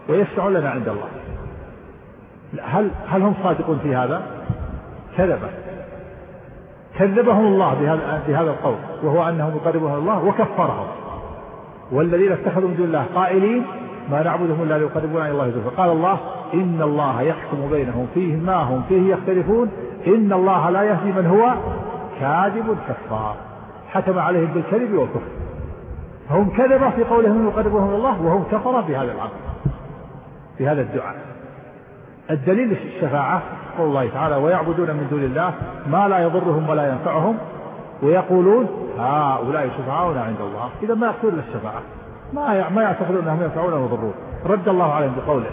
ويشفعون لنا عند الله. هل هل هم صادقون في هذا؟ كذبة كذبهم الله بهذا القول وهو أنهم يقربون الله وكفرهم. والذين اتخذوا من دون الله قائلين ما نعبدهم إلا ليقربونا إلى الله زلفى. قال الله إن الله يحكم بينهم فيه ما هم فيه يختلفون. إن الله لا يهدي من هو كاذب كفار. حكم عليهم بالكذب والكفر. هم كذبة في قولهم يقربهم الله وهم كفر بهذا العمل بهذا الدعاء. الدليل الشفاعة قول الله تعالى ويعبدون من دون الله ما لا يضرهم ولا ينفعهم ويقولون هؤلاء شفعاؤنا عند الله. إذا ما يقصدون الشفاعة. ما ما يعتقدون أنهم ينفعون ويضرون رد الله عليهم بقوله.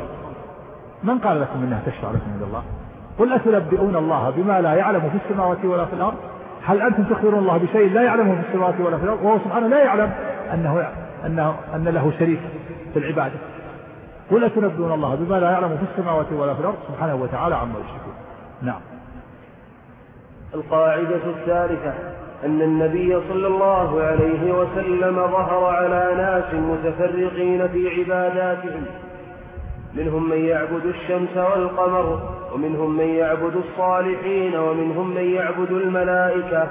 من قال لكم إنها تشفع لكم عند الله؟ قل أتنبئون الله بما لا يعلم في السماوات ولا في الأرض؟ هل أنتم تخبرون الله بشيء لا يعلمه في السماوات ولا في الأرض؟ وهو سبحانه لا يعلم أنه أنه أن له شريك في العبادة. قل اتنبئون الله بما لا يعلم في السماوات ولا في الأرض سبحانه وتعالى عما يشركون. نعم. القاعدة الثالثة أن النبي صلى الله عليه وسلم ظهر على ناس متفرقين في عباداتهم. منهم من يعبد الشمس والقمر ومنهم من يعبد الصالحين ومنهم من يعبد الملائكة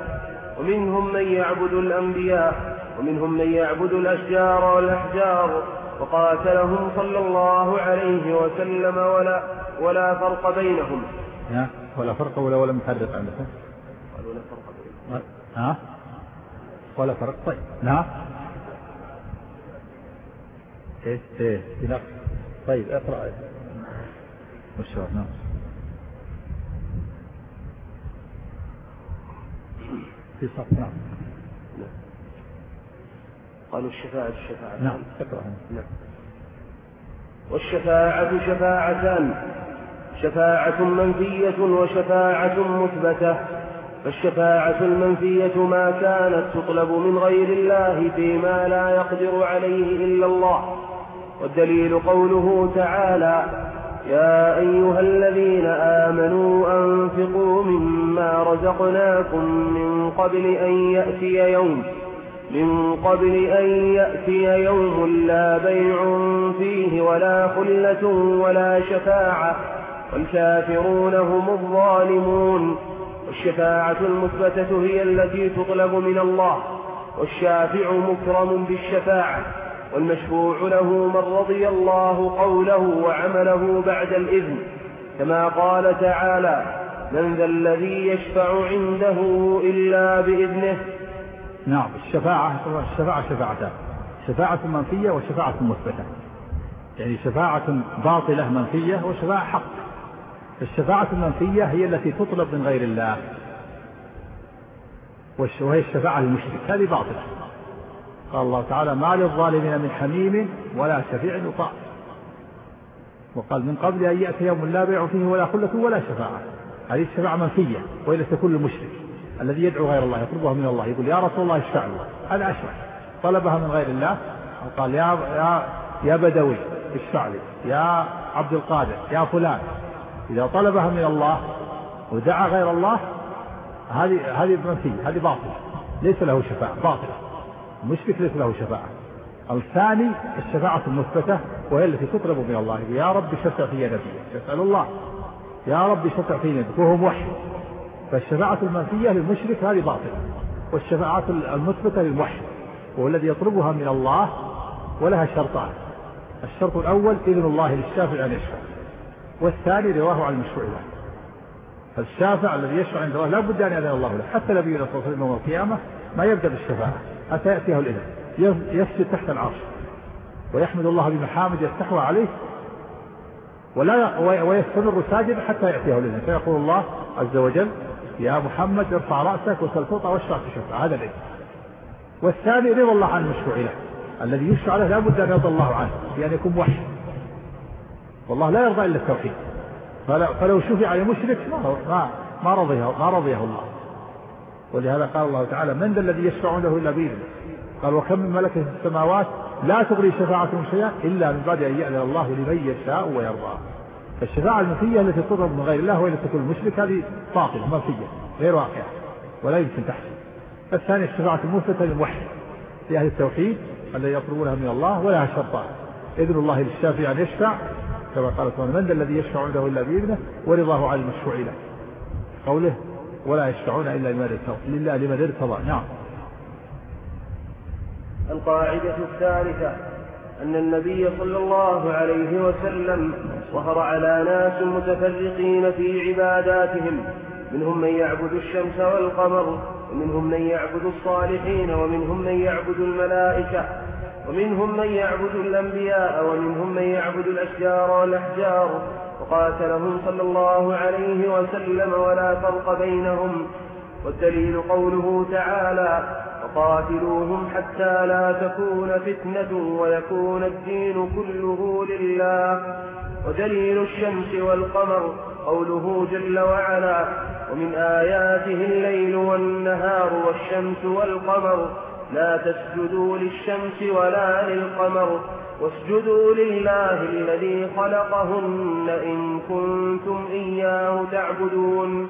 ومنهم من يعبد الأنبياء ومنهم من يعبد الأشجار والأحجار. وقاتلهم صلى الله عليه وسلم ولا ولا فرق بينهم. ولا فرق ولا ولا مفرق عندكم ولا فرق بينهم. ها؟ ولا فرق؟ طيب. نعم إيه إيه طيب اقرأ. وش نعم. في صف نعم. قالوا الشفاعة الشفاعة نعم نعم. والشفاعة شفاعتان. شفاعة منفية وشفاعة مثبتة. فالشفاعة المنفية ما كانت تطلب من غير الله فيما لا يقدر عليه إلا الله. والدليل قوله تعالى يا أيها الذين آمنوا أنفقوا مما رزقناكم من قبل أن يأتي يوم. من قبل أن يأتي يوم لا بيع فيه ولا خلة ولا شفاعة والكافرون هم الظالمون. والشفاعة المثبتة هي التي تطلب من الله والشافع مكرم بالشفاعة والمشفوع له من رضي الله قوله وعمله بعد الإذن. كما قال تعالى من ذا الذي يشفع عنده إلا بإذنه نعم الشفاعة الشفاعة شفاعتان شفاعة منفية وشفاعة مثبتة يعني شفاعة باطلة منفية وشفاعة حق. الشفاعة المنفية هي التي تطلب من غير الله. وهي الشفاعة للمشرك هذه باطلة. قال الله تعالى ما للظالمين من حميم ولا شفيع يطاع. وقال من قبل أن يأتي يوم لا بيع فيه ولا خلة ولا شفاعة. هذه الشفاعة منفية وإلا تكون المشرك الذي يدعو غير الله يطلبها من الله يقول يا رسول الله اشفع له هذا أشرك طلبها من غير الله. قال يا يا يا بدوي اشفع لي. يا عبد القادر يا فلان. إذا طلبها من الله ودعا غير الله هذه هذه منفية هذه باطلة. ليس له شفاعة باطلة. المشرك ليس له شفاعة. الثاني الشفاعة المثبتة وهي التي تطلب من الله. يا رب شفع في نبيك يسأل الله. يا رب شفع في نبيك وهو موحد. فالشفاعة المنفية للمشرك هذه باطلة والشفاعة المثبتة للموحد وهو الذي يطلبها من الله ولها شرطان الشرط الأول إذن الله للشافع أن يشفع والثاني رواه عن المشروع له. فالشافع الذي يشفع عند الله لا بد أن يأذن الله له حتى نبينا صلى الله عليه وسلم يوم القيامة ما يبدأ بالشفاعة حتى يأتيه الإذن يسجد تحت العرش ويحمد الله بمحامد يستحوى عليه ولا ويستمر ساجدا حتى يأتيه الإذن. فيقول الله عز وجل يا محمد ارفع رأسك وسل تعطى واشفع تشفع هذا الإذن والثاني رضا الله عن المشروع له الذي يشفع له لابد أن يرضى الله عنه بأن يكون موحد والله لا يرضى إلا التوحيد. فلو شفع لمشرك ما ما رضيه ما رضيه الله. ولهذا قال الله تعالى من ذا الذي يشفع عنده إلا بإذنه؟ قال وكم من ملك في السماوات لا تغني شفاعتهم شيئا إلا من بعد أن يأذن الله لمن يشاء ويرضى. فالشفاعة المنفية التي تطلب من غير الله وإن تكون المشرك هذه باطلة منفية غير واقعة ولا يمكن تحصل. الثانية الشفاعة المثبتة للموحد في أهل التوحيد الذي يطلبونها من الله ولها شرطان إذن الله للشافع أن يشفع كما قال سبحانه من الذي يشفع عنده إلا بإذنه ورضاه عن المشفوع له. قوله ولا يشفعون إلا لمن ارتضى. لله لمن ارتضى. نعم. القاعدة الثالثة أن النبي صلى الله عليه وسلم ظهر على ناس متفرقين في عباداتهم منهم من يعبد الشمس والقمر ومنهم من يعبد الصالحين ومنهم من يعبد الملائكة ومنهم من يعبد الأنبياء ومنهم من يعبد الأشجار والأحجار. وقاتلهم صلى الله عليه وسلم ولا فرق بينهم. والدليل قوله تعالى وقاتلوهم حتى لا تكون فتنة ويكون الدين كله لله. ودليل الشمس والقمر قوله جل وعلا ومن آياته الليل والنهار والشمس والقمر. لا تسجدوا للشمس ولا للقمر. واسجدوا لله الذي خلقهن إن كنتم إياه تعبدون.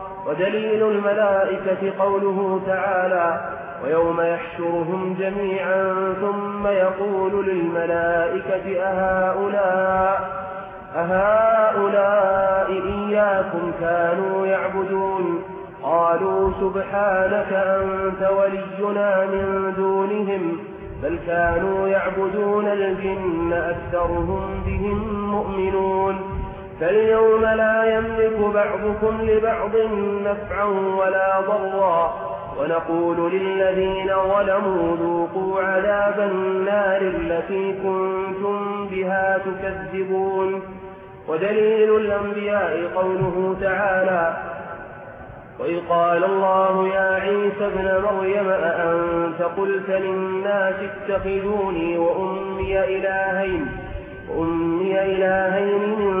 ودليل الملائكة قوله تعالى ويوم يحشرهم جميعا ثم يقول للملائكة أهؤلاء أهؤلاء إياكم كانوا يعبدون؟ قالوا سبحانك أنت ولينا من دونهم بل كانوا يعبدون الجن أكثرهم بهم مؤمنون. فاليوم لا يملك بعضكم لبعض نفعا ولا ضرا ونقول للذين ظلموا ذوقوا عذاب النار التي كنتم بها تكذبون ودليل الأنبياء قوله تعالى وإذ قال الله يا عيسى ابن مريم أأنت قلت للناس اتخذوني وأمي إلهين وأمي إلهين من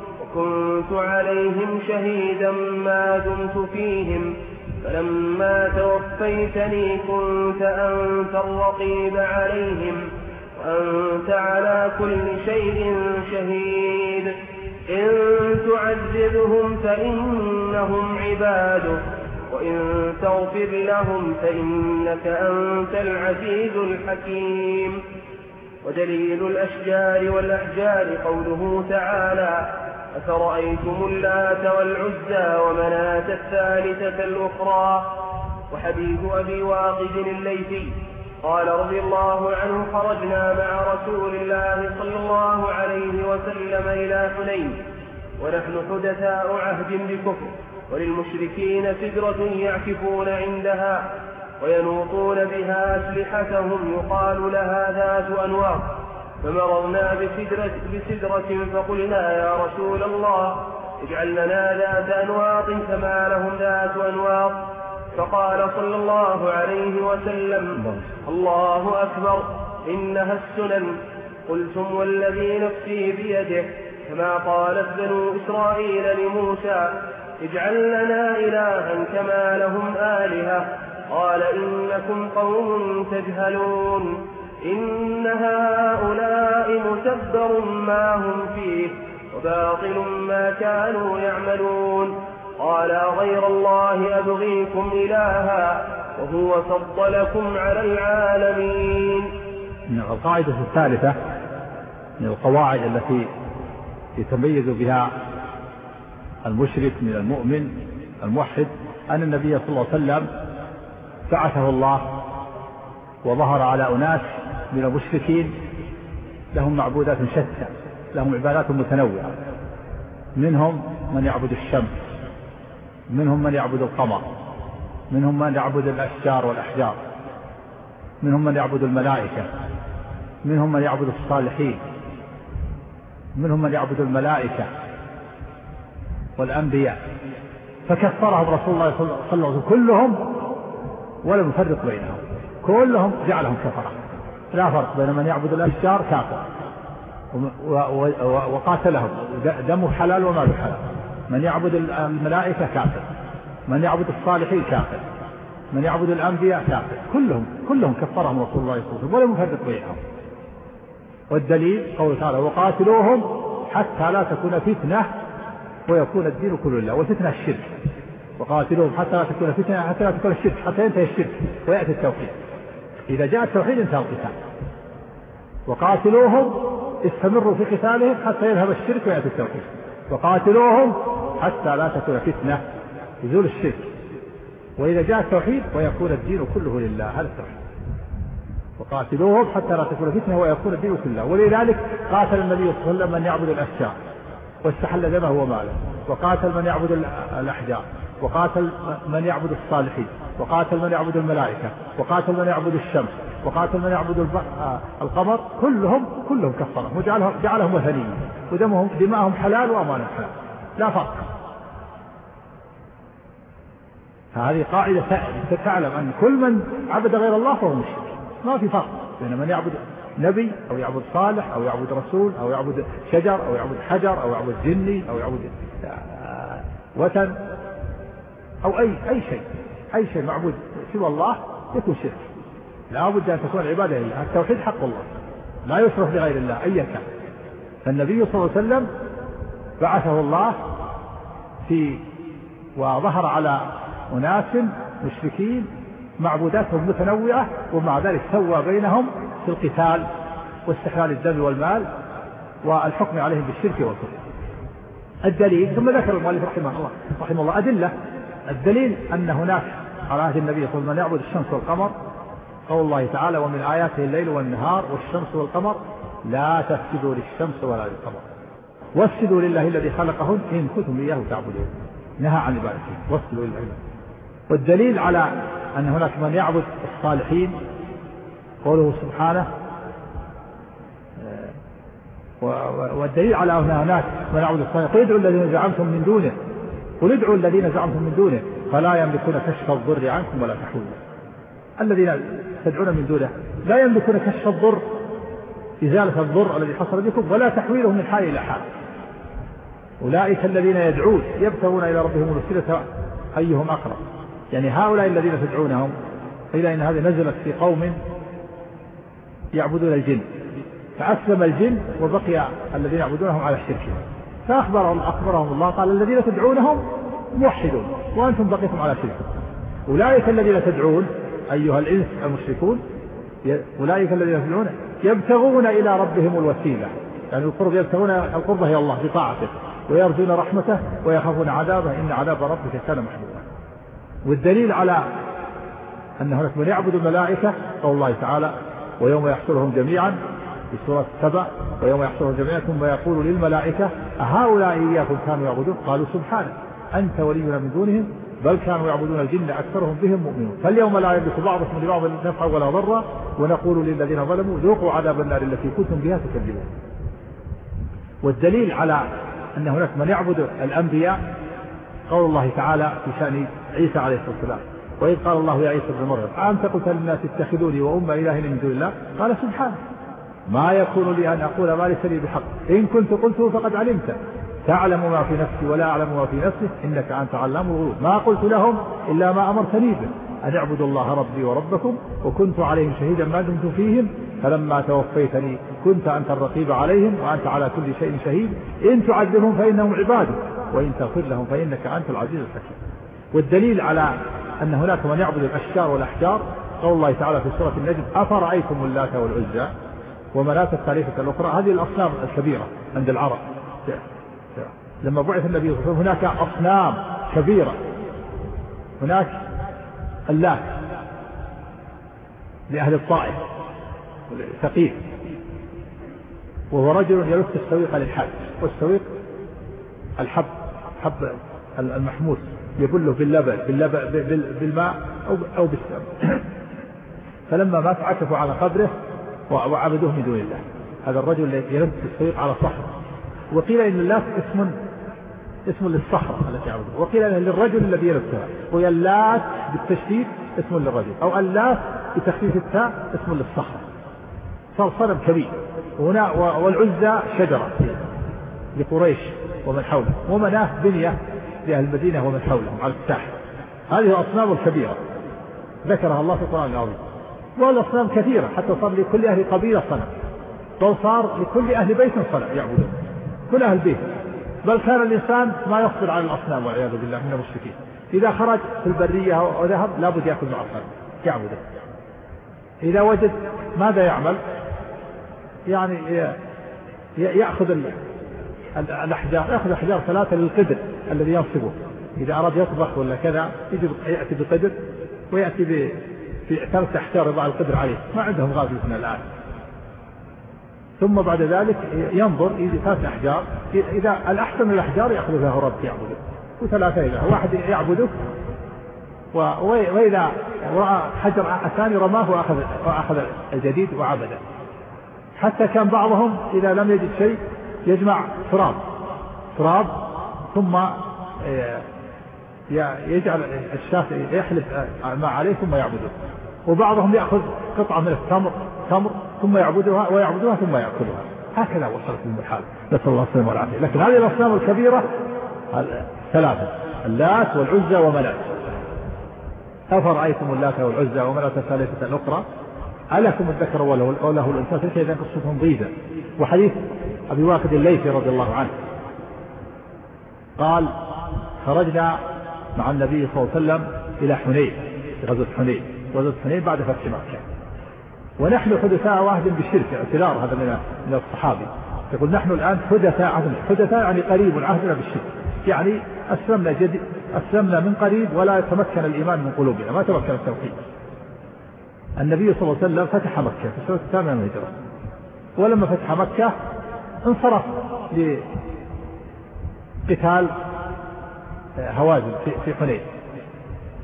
وكنت عليهم شهيدا ما دمت فيهم فلما توفيتني كنت أنت الرقيب عليهم وأنت على كل شيء شهيد. إن تعذبهم فإنهم عبادك وإن تغفر لهم فإنك أنت العزيز الحكيم. ودليل الأشجار والأحجار قوله تعالى أفرأيتم اللات والعزى ومناة الثالثة الأخرى؟ وحديث أبي واقد الليثي قال رضي الله عنه خرجنا مع رسول الله صلى الله عليه وسلم إلى حنين ونحن حدثاء عهد بكفر وللمشركين سدرة يعكفون عندها وينوطون بها أسلحتهم يقال لها ذات أنواط فمررنا بسدرة, بسدرة فقلنا يا رسول الله اجعل لنا ذات أنواط كما لهم ذات أنواط. فقال صلى الله عليه وسلم الله أكبر إنها السنن. قلتم والذي نفسي بيده كما قالت بنو إسرائيل لموسى اجعل لنا إلها كما لهم آلهة. قال إنكم قوم تجهلون. إن هؤلاء متبر ما هم فيه وباطل ما كانوا يعملون. قال غير الله أبغيكم إلها وهو فضلكم على العالمين. القاعدة الثالثة من القواعد التي يتميز بها المشرك من المؤمن الموحد أن النبي صلى الله عليه وسلم بعثه الله وظهر على أناس من المشركين لهم معبودات شتى لهم عبادات متنوعة. منهم من يعبد الشمس منهم من يعبد القمر منهم من يعبد الأشجار والأحجار منهم من يعبد الملائكة منهم من يعبد الصالحين منهم من يعبد الملائكة والأنبياء. فكفرهم رسول الله صلى الله عليه وسلم كلهم ولم يفرق بينهم كلهم جعلهم كفرة. لا فرق بين من يعبد الأشجار كافر. وقاتلهم. دمه حلال وماله حلال. من يعبد الملائكة كافر. من يعبد الصالحين كافر. من يعبد الأنبياء كافر. كلهم كلهم كفرهم رسول الله صلى الله عليه وسلم ولم يفرق بينهم. والدليل قوله تعالى وقاتلوهم حتى لا تكون فتنة ويكون الدين كله لله. والفتنة الشرك. وقاتلوهم حتى لا تكون فتنة حتى لا تكون الشرك. حتى ينتهي الشرك ويأتي التوحيد. إذا جاء التوحيد انتهى القتال. وقاتلوهم استمروا في قتالهم حتى يذهب الشرك ويأتي التوحيد. وقاتلوهم حتى لا تكون فتنة يزول الشرك. وإذا جاء التوحيد ويكون الدين كله لله هذا التوحيد. وقاتلوهم حتى لا تكون فتنة ويكون الدين كله. ولذلك قاتل النبي صلى الله عليه وسلم من يعبد الأشجار واستحل دمه وماله. وقاتل من يعبد الأحجار. وقاتل من يعبد الصالحين وقاتل من يعبد الملائكة وقاتل من يعبد الشمس وقاتل من يعبد آه، القمر كلهم كلهم كفرهم وجعلهم جعلهم وثنيين ودمهم دماءهم حلال واموالهم حلال. لا فرق. فهذه قاعدة تعلم أن كل من عبد غير الله فهو مشرك. ما في فرق بين من يعبد نبي أو يعبد صالح أو يعبد رسول أو يعبد شجر أو يعبد حجر أو يعبد جني أو يعبد آه، وثن. أو أي أي شيء أي شيء معبود سوى الله يكون شرك. لا بد أن تكون العبادة لله. التوحيد حق الله. لا يصرف لغير الله. أيا كان. فالنبي صلى الله عليه وسلم بعثه الله في وظهر على أناس مشركين معبوداتهم متنوعة ومع ذلك سوى بينهم في القتال واستحلال الدم والمال والحكم عليهم بالشرك والكفر. الدليل ثم ذكر المؤلف رحمه الله رحمه الله أدلة الدليل أن هناك على عهد النبي صلى الله عليه وسلم من يعبد الشمس والقمر. قول الله تعالى ومن آياته الليل والنهار والشمس والقمر لا تسجدوا للشمس ولا للقمر. واسجدوا لله الذي خلقهن إن كنتم إياه تعبدون. نهى عن عبادته. واسجدوا لله والدليل على أن هناك من يعبد الصالحين قوله سبحانه والدليل على أن هناك من يعبد الصالحين ادعوا الذين زعمتم من دونه قل ادعوا الذين زعمتم من دونه فلا يملكون كشف الضر عنكم ولا تحويلا الذين تدعون من دونه لا يملكون كشف الضر إزالة الضر الذي حصل بكم ولا تحويله من حال إلى حال. أولئك الذين يدعون يبتغون إلى ربهم الوسيلة أيهم أقرب؟ يعني هؤلاء الذين تدعونهم قيل إن هذه نزلت في قوم يعبدون الجن فأسلم الجن وبقي الذين يعبدونهم على الشرك. فأخبرهم أخبرهم الله قال الذين تدعونهم موحدون وأنتم بقيتم على شرك. أولئك الذين تدعون أيها الإنس المشركون أولئك الذين تدعون يبتغون إلى ربهم الوسيلة. يعني القرب يبتغون القرب هي الله بطاعته ويرجون رحمته ويخافون عذابه إن عذاب ربك كان محبوبا والدليل على أن هناك من يعبد الملائكة قول الله تعالى ويوم يحشرهم جميعا في سورة سبع ويوم يحشرهم جميعا ثم يقول للملائكة أهؤلاء إياكم كانوا يعبدون؟ قالوا سبحانك أنت ولينا من دونهم بل كانوا يعبدون الجن أكثرهم بهم مؤمنون. فاليوم لا يملك بعضكم لبعض نفعا ولا ضرا ونقول للذين ظلموا ذوقوا عذاب النار التي كنتم بها تكذبون. والدليل على أن هناك من يعبد الأنبياء قول الله تعالى في شأن عيسى عليه الصلاة والسلام وإذ قال الله يا عيسى ابن مريم أنت قلت للناس اتخذوني وأم إلهين من دون الله؟ قال سبحانه ما يكون لي أن أقول ما ليس لي بحق. إن كنت قلته فقد علمت. تعلم ما في نفسي ولا أعلم ما في نفسك إنك أنت علام الغيوب. ما قلت لهم إلا ما أمرتني به. أن اعبدوا الله ربي وربكم وكنت عليهم شهيدا ما دمت فيهم. فلما توفيتني كنت أنت الرقيب عليهم وأنت على كل شيء شهيد. إن تعذبهم فإنهم عبادك وإن تغفر لهم فإنك أنت العزيز الحكيم. والدليل على أن هناك من يعبد الأشجار والأحجار قول الله تعالى في سورة النجم أفرأيتم اللات والعزى؟ ومناة الثالثة الأخرى. هذه الأصنام الكبيرة عند العرب. لما بعث النبي صلى الله عليه وسلم هناك أصنام كبيرة. هناك اللات لأهل الطائف ثقيف وهو رجل يلف السويق للحج والسويق الحب حب المحموس. يبله باللبن باللبن بالماء أو أو بالسم فلما مات عكفوا على قبره وعبدوه من دون الله. هذا الرجل يلف السويق على صخر وقيل إن اللات اسم اسم للصخرة التي يعبدها وقيل للرجل الذي يلبسها ويلات بالتشديد اسم للرجل. أو اللات بتخفيف التاء اسم للصخرة صار صنم كبير. وهنا والعزى شجرة. لقريش ومن حوله. ومناة بنية لأهل المدينة ومن حولهم على الساحل. هذه الأصنام الكبيرة. ذكرها الله في القرآن العظيم. والأصنام كثيرة حتى صار لكل أهل قبيلة صنم. بل صار لكل أهل بيت صنم يعبدون. كل أهل بيت. بل كان الإنسان ما يصبر على الأصنام والعياذ بالله من المشركين. إذا خرج في البرية وذهب لابد يأكل مع الصنم يعبده. إذا وجد ماذا يعمل؟ يعني يأخذ الأحجار يأخذ أحجار ثلاثة للقدر الذي ينصبه. إذا أراد يطبخ ولا كذا يجي يأتي بقدر ويأتي أحجار يضع القدر عليه. ما عندهم غاز مثل الآن. ثم بعد ذلك ينظر ثلاث أحجار. إذا الأحسن الأحجار يأخذ فيها رب يعبده. وثلاثة إذا واحد يعبده وإذا رأى حجر ثاني رماه وأخذ وأخذ الجديد وعبده. حتى كان بعضهم إذا لم يجد شيء يجمع تراب. تراب. ثم آه، يجعل الشاة يحلف ما عليه ثم يعبده. وبعضهم يأخذ قطعة من التمر تمر ثم يعبدها ويعبدها ثم يأكلها. هكذا وصلت بهم الحال نسأل الله السلامة والعافية. لكن هذه الأصنام الكبيرة ثلاثة اللات والعزى ومنات أفرأيتم اللات والعزى ومناة الثالثة الأخرى ألكم الذكر وله الأنثى. تلك إذا قصتهم ضيزة وحديث أبي واقد الليثي رضي الله عنه. قال خرجنا مع النبي صلى الله عليه وسلم إلى حنين غزوة حنين. غزوة حنين بعد فتح مكة. ونحن حدثاء عهد بالشرك اعتذار هذا من من الصحابي. يقول نحن الآن حدثاء عهد حدثاء يعني قريب عهدنا بالشرك. يعني أسلمنا جد أسلمنا من قريب ولا يتمكن الإيمان من قلوبنا. ما تمكن التوحيد. النبي صلى الله عليه وسلم فتح مكة في السنة الثامنة من الهجرة. ولما فتح مكة انصرف لقتال هوازن في, في حنين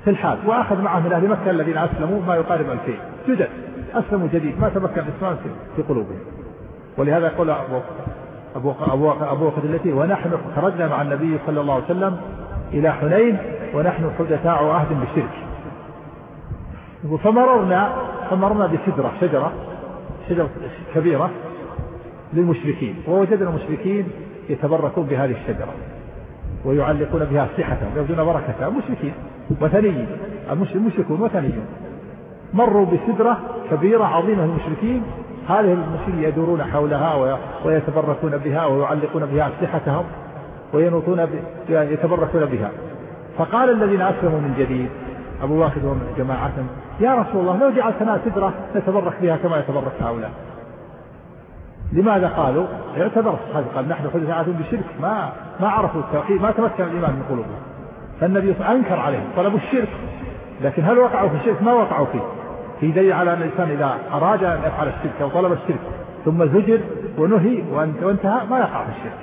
في الحال. وأخذ معه من أهل مكة الذين أسلموا ما يقارب 2000 جدد. أسلموا جديد. ما تمكن الاسلام في قلوبهم. ولهذا يقول ابو ابو ابو أبو التي ونحن خرجنا مع النبي صلى الله عليه وسلم إلى حنين ونحن حدثاء عهد بالشرك. فمررنا فمررنا بسدره شجره شجرة كبيرة للمشركين. ووجدنا المشركين يتبركون بهذه الشجرة. ويعلقون بها صحتهم يرجون بركتها. مشركين وثنيين. المشركون وثنيون. مروا بسدرة كبيرة عظيمة المشركين هذه المشركين يدورون حولها ويتبركون بها ويعلقون بها أسلحتهم وينوطون يتبركون بها. فقال الذين أسلموا من جديد أبو واحد وجماعة يا رسول الله لو جعلتنا سدرة نتبرك بها كما يتبرك هؤلاء. لماذا قالوا؟ اعتذر الصحابة قال نحن حدثاء بالشرك ما ما عرفوا التوحيد ما تمكن الإيمان من قلوبهم. فالنبي أنكر عليهم طلبوا الشرك. لكن هل وقعوا في الشرك؟ ما وقعوا فيه. في دليل على أن الإنسان إذا أراد أن يفعل الشرك أو طلب الشرك ثم زجر ونهي وانتهى ما يقع في الشرك.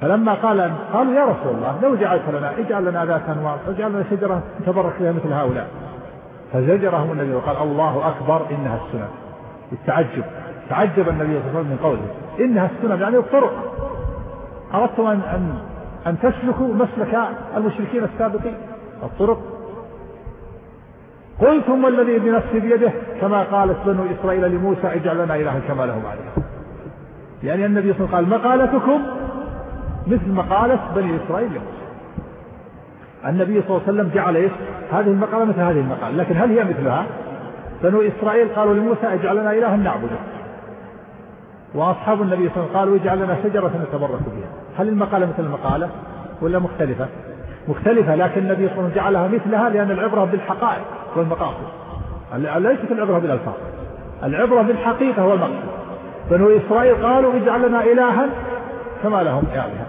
فلما قال قالوا يا رسول الله لو جعلت لنا اجعل لنا ذات انوار واجعل لنا شجرة نتبرك بها مثل هؤلاء. فزجرهم النبي وقال الله أكبر إنها السنن التعجب تعجب النبي صلى الله عليه وسلم من قوله. إنها السنن يعني الطرق. اردتم ان ان أن تسلكوا مسلك المشركين السابقين. الطرق. قل ثم الذي بنفسي بيده كما قالت بنو إسرائيل لموسى اجعل لنا إلها كما لهم عليه يعني النبي صلى الله عليه وسلم قال مقالتكم مثل مقالة بني إسرائيل لموسى. النبي صلى الله عليه وسلم جعل إيش؟ هذه المقالة مثل هذه المقالة، لكن هل هي مثلها؟ بنو إسرائيل قالوا لموسى اجعل لنا إلها نعبده. وأصحاب النبي صلى الله عليه وسلم قالوا اجعل لنا شجرة نتبرك بها. هل المقالة مثل المقالة ولا مختلفة؟ مختلفة لكن النبي صلى الله عليه وسلم جعلها مثلها لأن العبرة بالحقائق والمقاصد. ليست العبرة بالألفاظ. العبرة بالحقيقة والمقصد بنو إسرائيل قالوا اجعل لنا إلها كما لهم آلهة.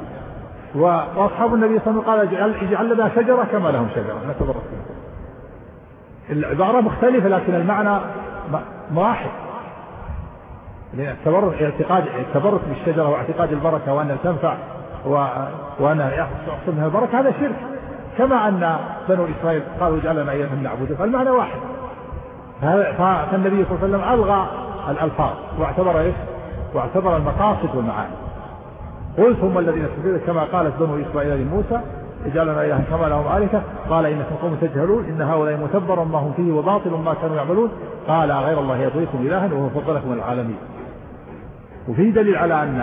وأصحاب النبي صلى الله عليه وسلم قال اجعل لنا شجرة كما لهم شجرة. نتبرك بها. العبارة مختلفة لكن المعنى واحد. اعتقاد التبرك بالشجرة واعتقاد البركة وانها تنفع وانها يحصل منها البركة هذا شرك. كما أن بنو إسرائيل قالوا اجعل لنا اياها نعبده فالمعنى واحد. فالنبي صلى الله عليه وسلم ألغى الألفاظ واعتبر إيش؟ واعتبر المقاصد والمعاني. قل ثم الذين استفيدوا كما قالت بنو إسرائيل لموسى اجعل لنا الها كما لهم آلهة. قال إنكم قوم تجهلون إن هؤلاء متبر ما هم فيه وباطل ما كانوا يعملون. قال غير الله يبغيكم إلها وهو فضلكم العالمين. وفي دليل على أن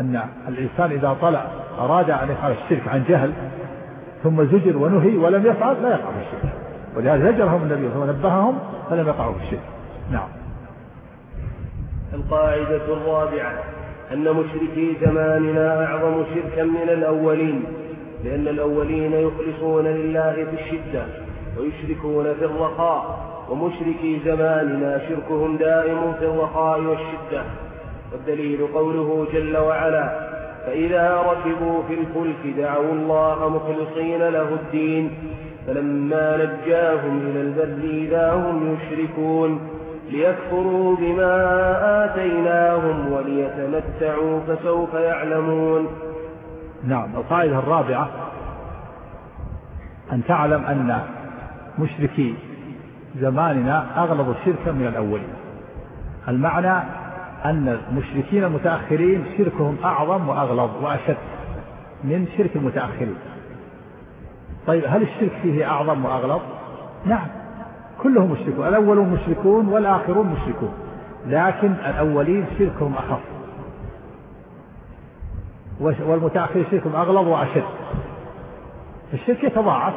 أن الإنسان إذا طلع أراد أن يفعل الشرك عن جهل ثم زجر ونهي ولم يفعل لا يقع في الشرك. ولهذا زجرهم النبي وسلم ونبههم فلم يقعوا في الشرك. نعم. القاعدة الرابعة أن مشركي زماننا أعظم شركا من الأولين لأن الأولين يخلصون لله في الشدة ويشركون في الرخاء ومشركي زماننا شركهم دائم في الرخاء والشدة. والدليل قوله جل وعلا فإذا ركبوا في الفلك دعوا الله مخلصين له الدين فلما نجاهم إلى البر إذا هم يشركون ليكفروا بما آتيناهم وليتمتعوا فسوف يعلمون. نعم القاعدة الرابعة أن تعلم أن مشركي زماننا أغلظ شركا من الأولين. المعنى أن المشركين المتأخرين شركهم أعظم وأغلظ وأشد من شرك المتأخرين. طيب هل الشرك فيه أعظم وأغلظ؟ نعم كلهم مشركون الأولون مشركون والآخرون مشركون لكن الأولين شركهم أخف. والمتأخرين شركهم أغلظ وأشد. الشرك يتضاعف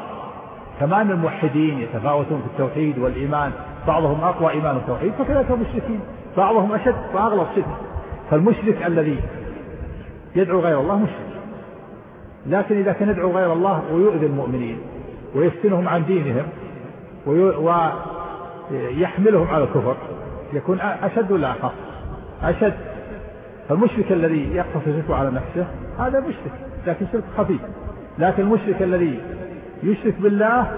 كما أن الموحدين يتفاوتون في التوحيد والإيمان بعضهم أقوى إيمان وتوحيد فكذلك المشركين. بعضهم أشد وأغلظ شرك فالمشرك الذي يدعو غير الله مشرك. لكن إذا كان يدعو غير الله ويؤذي المؤمنين ويفتنهم عن دينهم ويحملهم على الكفر يكون أشد ولا أخف؟ أشد. فالمشرك الذي يقتصر شركه على نفسه هذا مشرك لكن شرك خفيف لكن المشرك الذي يشرك بالله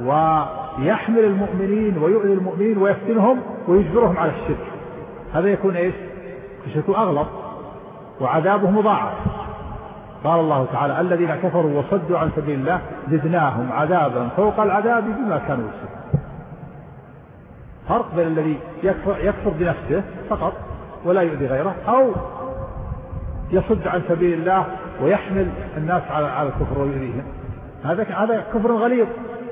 ويحمل المؤمنين ويؤذي المؤمنين ويفتنهم ويجبرهم على الشرك. هذا يكون إيش؟ الشرك أغلط وعذابه مضاعف. قال الله تعالى الذين كفروا وصدوا عن سبيل الله زدناهم عذابا فوق العذاب بما كانوا يشركون فرق بين الذي يكفر, يكفر بنفسه فقط ولا يؤذي غيره أو يصد عن سبيل الله ويحمل الناس على على الكفر ويؤذيهم. هذا هذا كفر غليظ.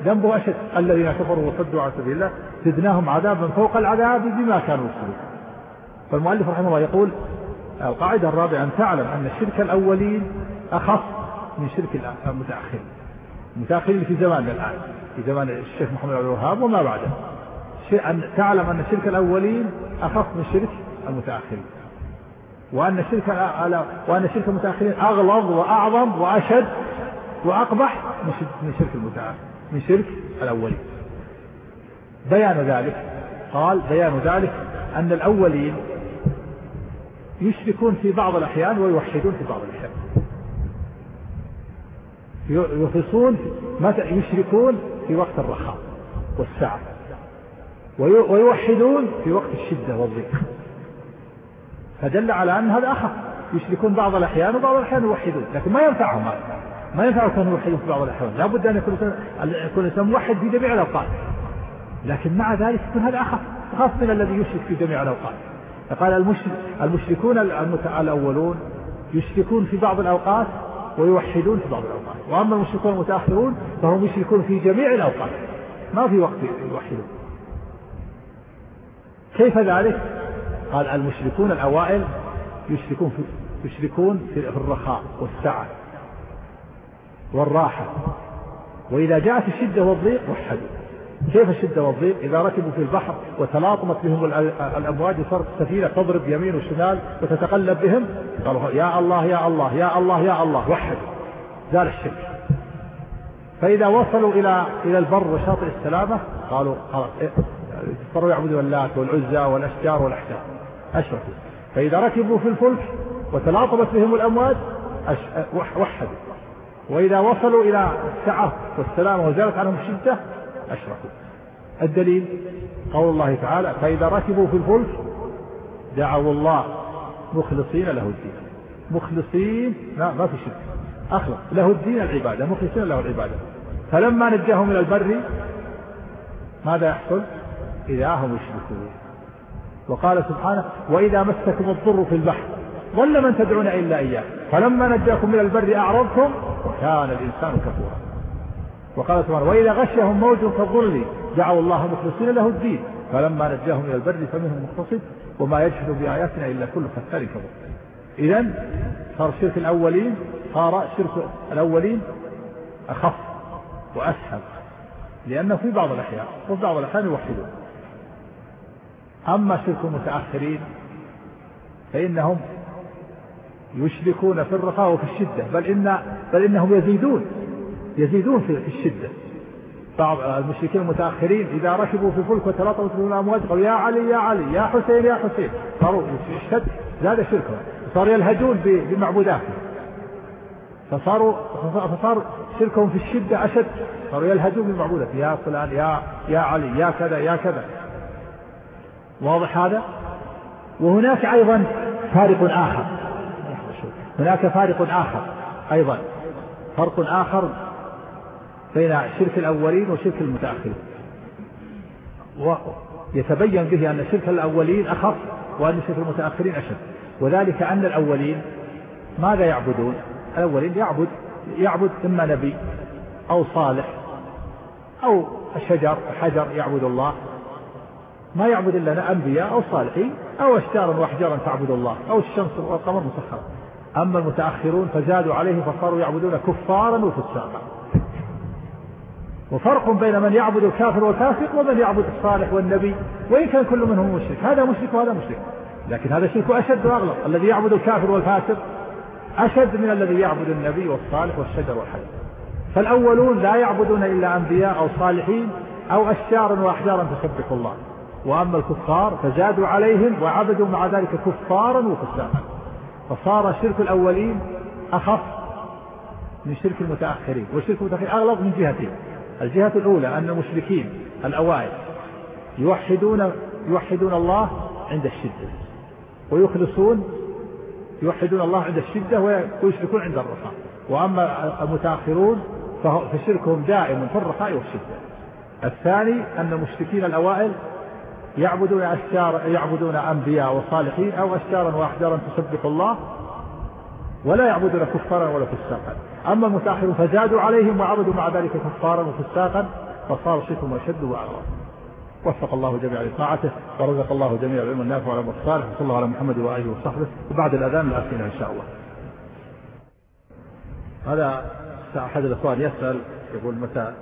ذنبه أشد. الذين كفروا وصدوا عن سبيل الله زدناهم عذابا فوق العذاب بما كانوا يكفرون فالمؤلف رحمه الله يقول القاعدة الرابعة أن تعلم أن شرك الأولين أخف من شرك المتأخرين. المتأخرين في زماننا الآن في زمان الشيخ محمد عبد الوهاب وما بعده. أن تعلم أن شرك الأولين أخف من شرك المتأخرين. وأن شرك وأن شرك المتأخرين أغلظ وأعظم وأشد وأقبح من شرك المتأخر من شرك الأولين. بيان ذلك قال بيان ذلك أن الأولين يشركون في بعض الأحيان ويوحدون في بعض الأحيان. يخلصون متى يشركون في وقت الرخاء والسعة. ويوحدون في وقت الشدة والضيق. فدل على أن هذا أخف. يشركون بعض الأحيان وبعض الأحيان يوحدون. لكن ما ينفعهم هذا. ما ينفع يكون يوحدون في بعض الأحيان. لابد أن يكون يكون الإنسان موحد في جميع الأوقات. لكن مع ذلك يكون هذا أخف. أخف من الذي يشرك في جميع الأوقات. فقال المشركون الأولون يشركون في بعض الأوقات ويوحدون في بعض الأوقات. وأما المشركون المتأخرون فهم يشركون في جميع الأوقات. ما في وقت يوحدون. كيف ذلك؟ قال المشركون الأوائل يشركون في يشركون في الرخاء والسعة والراحة. وإذا جاءت الشدة والضيق وحدوا. كيف الشدة والضيق؟ إذا ركبوا في البحر وتلاطمت بهم الأمواج وصارت السفينة تضرب يمين وشمال وتتقلب بهم. قالوا يا الله يا الله يا الله يا الله. وحدوا. زال الشرك. فإذا وصلوا إلى إلى البر وشاطئ السلامة قالوا خلاص صاروا إيه، يعبدون اللات والعزى والأشجار والأحجار. أشركوا. فإذا ركبوا في الفلك وتلاطمت بهم الأمواج وحدوا. وإذا وصلوا إلى السعة والسلامة وزالت عنهم الشدة أشركوا. الدليل قول الله تعالى فإذا ركبوا في الفلك دعوا الله مخلصين له الدين. مخلصين لا ما في شرك أخلص له الدين العبادة مخلصين له العبادة. فلما نجاهم إلى البر ماذا يحصل؟ إذا هم يشركون. وقال سبحانه وإذا مسكم الضر في البحر ضل من تدعون إلا إياه. فلما نجاكم من البر أعرضتم وكان الإنسان كفورا. وقال سبحانه وإذا غشهم موج كالظل دعوا الله مخلصين له الدين. فلما نجاهم إلى البر فمنهم مقتصد وما يجحد بآياتنا إلا كل ختار كفور إذا صار شرك الأولين صار شرك الأولين أخف وأسهل. لأنه في بعض الأحيان وفي بعض الأحيان يوحدون. أما شرك المتأخرين فإنهم يشركون في الرخاء وفي الشدة بل إن بل إنهم يزيدون. يزيدون في الشدة. بعض المشركين المتأخرين إذا ركبوا في فلك وتلاطمت بهم الأمواج قالوا يا علي يا علي يا حسين يا حسين. صاروا اشتد زاد شركهم. صاروا يلهجون بمعبوداتهم فصاروا فصار شركهم في الشدة أشد. صاروا يلهجون بمعبوداتهم يا فلان يا يا علي يا كذا يا كذا. واضح هذا؟ وهناك أيضا فارق آخر. هناك فارق آخر أيضا. فرق آخر بين شرك الأولين وشرك المتأخرين. ويتبين به أن شرك الأولين أخف وأن شرك المتأخرين أشد. وذلك أن الأولين ماذا يعبدون؟ الأولين يعبد يعبد إما نبي أو صالح أو شجر حجر يعبد الله. ما يعبد إلا أنبياء أو صالحين أو أشجارا وأحجارا تعبد الله أو الشمس والقمر مسخرة. أما المتأخرون فزادوا عليه فصاروا يعبدون كفارا وفساقا. وفرق بين من يعبد الكافر والفاسق ومن يعبد الصالح والنبي وإن كان كل منهم مشرك. هذا مشرك وهذا مشرك. لكن هذا شرك أشد وأغلب الذي يعبد الكافر والفاسق أشد من الذي يعبد النبي والصالح والشجر والحجر فالأولون لا يعبدون إلا أنبياء أو صالحين أو أشجارا وأحجارا تسبح الله. وأما الكفار فزادوا عليهم وعبدوا مع ذلك كفارا وفساقا. فصار شرك الأولين أخف من شرك المتأخرين. والشرك المتأخرين أغلظ من جهتين. الجهة الأولى أن المشركين الأوائل يوحدون يوحدون الله عند الشدة. ويخلصون يوحدون الله عند الشدة ويشركون عند الرخاء. وأما المتأخرون فشركهم دائم في الرخاء والشدة. الثاني أن المشركين الأوائل يعبدون أشجار يعبدون أنبياء وصالحين أو أشجارا وأحجارا تسبح الله ولا يعبدون كفارا ولا فساقا. أما المتأخرون فزادوا عليهم وعبدوا مع ذلك كفارا وفساقا فصار شركهم أشد وأعظم. وفق الله جميعا لطاعته ورزق الله جميع العلم النافع والعمل الصالح وصلى الله على محمد وآله وصحبه. وبعد الأذان الاسئله إن شاء الله. هذا أحد الإخوان يسأل يقول متى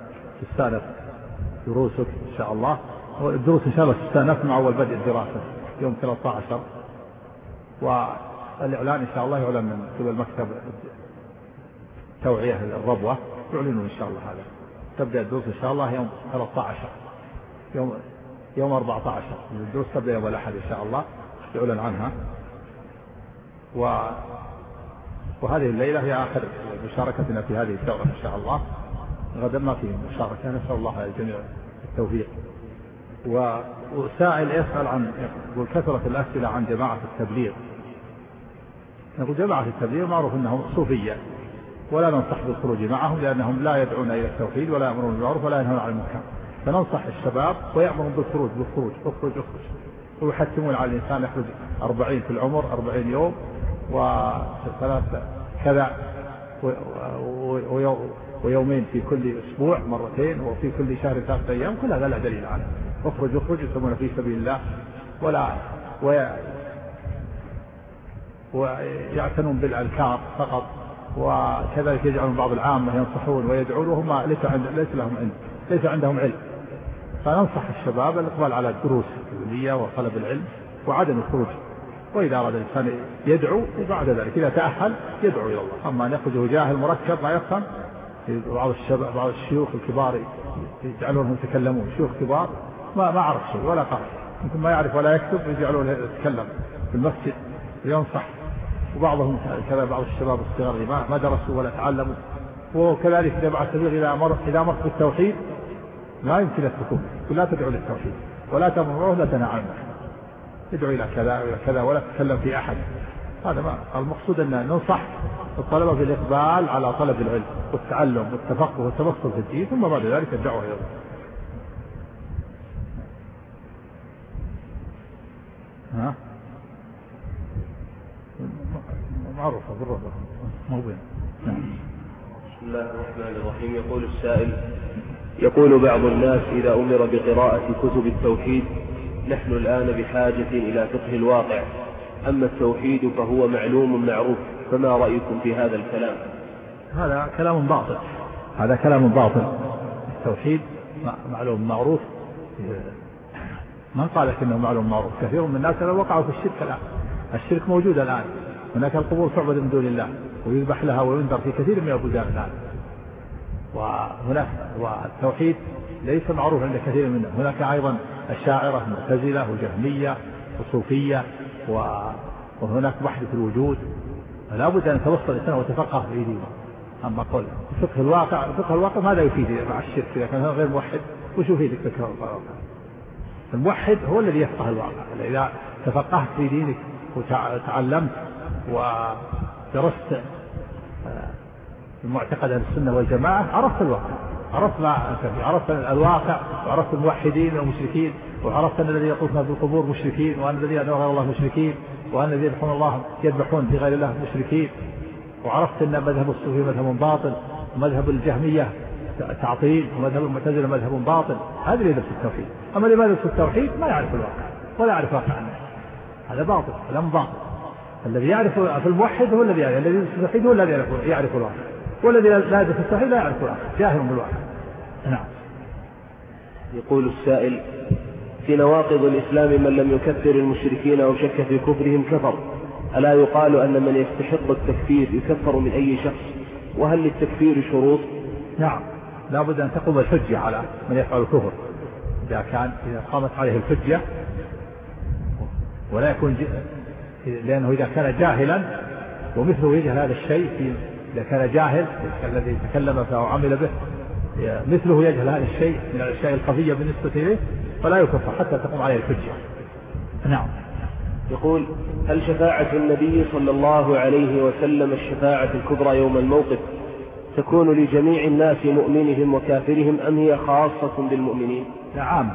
تستأنف دروسك؟ إن شاء الله. الدروس إن شاء الله تستأنف مع أول بدء الدراسة يوم 13 والإعلان إن شاء الله يعلن من قبل مكتب توعية الربوه يعلنون إن شاء الله هذا. تبدأ الدروس إن شاء الله يوم 13 يوم يوم 14 الدروس تبدأ يوم الأحد إن شاء الله. يعلن عنها. و وهذه الليلة هي آخر مشاركتنا في هذه الدوره إن شاء الله. غدا ما في مشاركة. نسأل الله للجميع التوفيق. وسائل يسأل عن يقول كثره الأسئلة عن جماعة التبليغ. نقول جماعة التبليغ معروف إنهم صوفية. ولا ننصح بالخروج معهم لأنهم لا يدعون إلى التوحيد ولا يأمرون بالمعروف ولا ينهون عن المنكر. فننصح الشباب ويأمرهم بالخروج بالخروج اخرج اخرج. ويحتمون على الإنسان يخرج أربعين في العمر أربعين يوم وثلاث كذا ويومين في كل أسبوع مرتين وفي كل شهر ثلاثة أيام كل هذا لا دليل عنه اخرج اخرج يسمون في سبيل الله. ولا ويعتنون بالأذكار فقط. وكذلك يجعلون بعض العامة ينصحون ويدعون وهم ليس ليس لهم علم ليس عندهم علم. فننصح الشباب الإقبال على الدروس العلمية وطلب العلم وعدم الخروج. وإذا أراد الإنسان يدعو وبعد ذلك إذا تأهل يدعو إلى الله. أما أن يخرج جاهل مركب ما يفهم بعض الشباب بعض الشيوخ الكبار يجعلونهم يتكلمون. شيوخ كبار ما ما عرف شيء ولا قرأ يمكن ما يعرف ولا يكتب يجعلونه يتكلم في المسجد وينصح وبعضهم كذا بعض الشباب الصغار ما ما درسوا ولا تعلموا. وكذلك إذا سبيل إذا أمر إذا أمر بالتوحيد ما يمكن السكوت. لا تدعو للتوحيد ولا تمر ولا تنهى عنه إلى كذا والى كذا ولا تتكلم في أحد. هذا ما المقصود أن ننصح الطلبة بالإقبال على طلب العلم والتعلم والتفقه والتبصر في الدين ثم بعد ذلك الدعوة إلى الله ها؟ معروفة بالرضا بين. بسم الله الرحمن الرحيم. يقول السائل يقول بعض الناس إذا أمر بقراءة كتب التوحيد نحن الآن بحاجة إلى فقه الواقع. أما التوحيد فهو معلوم معروف. فما رأيكم في هذا الكلام؟ هذا كلام باطل. هذا كلام باطل. التوحيد معلوم معروف. من قال لك إنه معلوم معروف؟ كثير من الناس لو وقعوا في الشرك الآن. الشرك موجود الآن. هناك القبور تعبد من دون الله ويذبح لها وينذر في كثير من البلدان الآن. وهناك والتوحيد ليس معروف عند كثير منهم. هناك أيضا الشاعرة معتزلة وجهمية وصوفية وهناك وحدة الوجود. فلا بد أن يتوصل الإنسان ويتفقه في دينه. أما قول فقه الواقع فقه الواقع ماذا يفيد مع الشرك؟ إذا كان غير موحد وش يفيدك فقه الواقع الموحد هو الذي يفقه الواقع. إذا تفقهت في دينك وتعلمت ودرست المعتقد أهل السنة والجماعة عرفت الواقع. عرفت ما عرفت الواقع وعرفت الموحدين والمشركين وعرفت أن الذين يطوفون في القبور مشركين وأن الذين يدعون غير الله مشركين وأن الذين يذبحون الله يذبحون في غير الله مشركين. وعرفت أن مذهب الصوفي مذهب باطل ومذهب الجهمية تعطيل ومذهب المعتزلة مذهب باطل. هذا اللي يدرس التوحيد. أما اللي ما التوحيد ما يعرف الواقع ولا يعرف واقع الناس هذا باطل كلام باطل. الذي يعرف في الموحد هو الذي يعرف الذي يدرس التوحيد هو الذي يعرف يعرف الواقع والذي لا يدرس التوحيد لا يعرف الواقع جاهل بالواقع نعم. يقول السائل في نواقض الإسلام من لم يكفر المشركين أو شك في كفرهم كفر. ألا يقال أن من يستحق التكفير يكفر من أي شخص؟ وهل للتكفير شروط؟ نعم. لا بد أن تقوم الحجة على من يفعل الكفر. إذا كان إذا قامت عليه الحجة ولا يكون لأنه إذا كان جاهلا ومثله يجهل هذا الشيء في إذا كان جاهل الذي تكلم فيه وعمل به مثله يجهل هذا الشيء من الأشياء الخفية بالنسبة إليه فلا يكفر حتى تقوم عليه الحجة. نعم. يقول هل شفاعة النبي صلى الله عليه وسلم الشفاعة الكبرى يوم الموقف تكون لجميع الناس مؤمنهم وكافرهم أم هي خاصة بالمؤمنين؟ لا عامة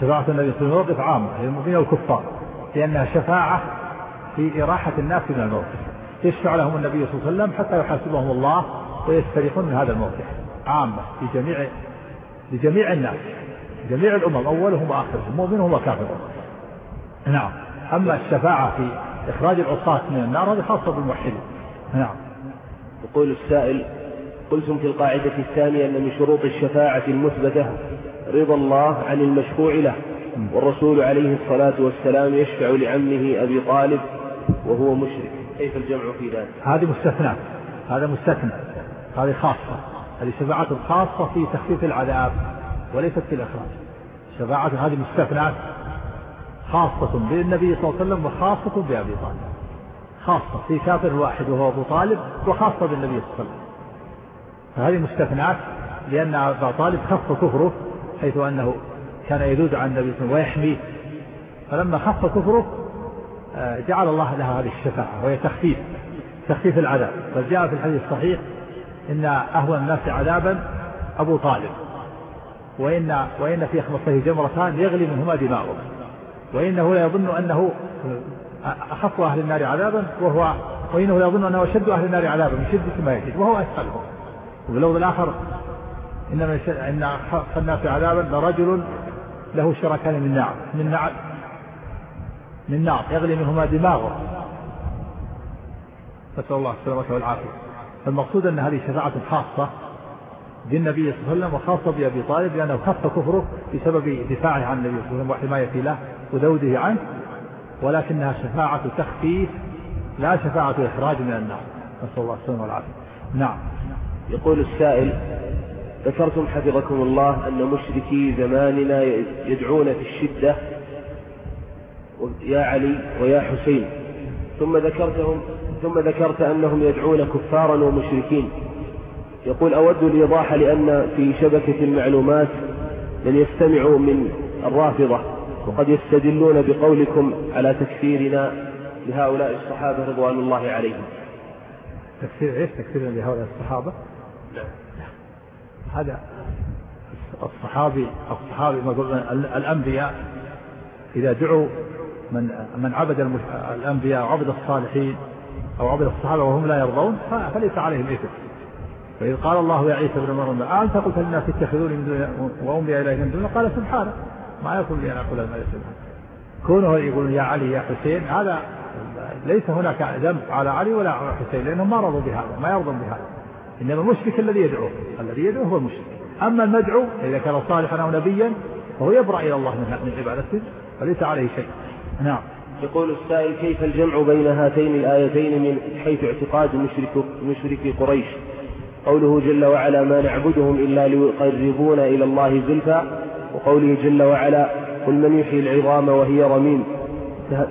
شفاعة النبي في الموقف عامة للمؤمنين والكفار لأنها شفاعة في إراحة الناس من الموقف. يشفع لهم النبي صلى الله عليه وسلم حتى يحاسبهم الله ويستريحون من هذا الموقف. عامة لجميع لجميع الناس جميع الأمم أولهم وآخرهم مؤمنهم وكافرهم. نعم. أما الشفاعة في إخراج العصاة من النار هذه خاصة بالموحدين. نعم. يقول السائل قلتم في القاعدة الثانية أن من شروط الشفاعة المثبتة رضا الله عن المشفوع له والرسول عليه الصلاة والسلام يشفع لعمه أبي طالب وهو مشرك. كيف الجمع في ذلك؟ هذه مستثنى هذا مستثنى. هذه خاصة. هذه شفاعة خاصة في تخفيف العذاب وليست في الإخراج. شفاعة هذه مستثنات خاصة بالنبي صلى الله عليه وسلم وخاصة بأبي طالب. خاصة في كافر واحد وهو أبو طالب وخاصة بالنبي صلى الله عليه وسلم. فهذه مستثنات لأن أبا طالب خف كفره حيث أنه كان يذود عن النبي صلى الله عليه وسلم ويحميه. فلما خف كفره جعل الله لها هذه الشفاعة وهي تخفيف تخفيف العذاب. بل جاء في الحديث الصحيح إن أهون الناس عذابا أبو طالب وإن وإن في خمصته جمرتان يغلي منهما دماغه وإنه لا يظن أنه أخف أهل النار عذابا وهو وإنه لا يظن أنه أشد أهل النار عذابا من شدة ما يجد وهو أسهلهم وفي اللفظ الآخر إن إن أخف الناس عذابا لرجل له شركان من نار من نار من نار يغلي منهما دماغه. نسأل الله السلامة والعافية. المقصود أن هذه شفاعة خاصة بالنبي صلى الله عليه وسلم وخاصة بأبي طالب لأنه خف كفره بسبب دفاعه عن النبي صلى الله عليه وسلم وحمايته له وذوده عنه ولكنها شفاعة تخفيف لا شفاعة إخراج من النار. نسأل الله السلامة والعافية. نعم. يقول السائل ذكرتم حفظكم الله أن مشركي زماننا يدعون في الشدة يا علي ويا حسين. ثم ذكرتهم ثم ذكرت أنهم يدعون كفارا ومشركين. يقول أود الإيضاح لأن في شبكة المعلومات من يستمع من الرافضة وقد يستدلون بقولكم على تكفيرنا لهؤلاء الصحابة رضوان الله عليهم. تكفير إيش؟ تكفيرنا لهؤلاء الصحابة؟ نعم. هذا الصحابي الصحابي الأنبياء إذا دعوا من من عبد الأنبياء وعبد الصالحين أو عبد الصحابة وهم لا يرضون فليس عليهم إثم. فإذ قال الله يا عيسى ابن مريم أنت قلت للناس اتخذوني من دون وأمي إليه من دون قال سبحانه ما يكون لي أن أقول ما ليس كونه يقول يا علي يا حسين هذا ليس هناك ذنب على علي ولا على حسين لأنهم ما رضوا بهذا ما يرضون بهذا. إنما المشرك الذي يدعو الذي يدعو هو المشرك. أما المدعو إذا كان صالحا أو نبيا فهو يبرأ إلى الله من عبادته فليس عليه شيء. نعم. يقول السائل كيف الجمع بين هاتين الآيتين من حيث اعتقاد مشرك مشركي قريش؟ قوله جل وعلا ما نعبدهم إلا ليقربونا إلى الله زلفى وقوله جل وعلا قل من يحيي العظام وهي رميم.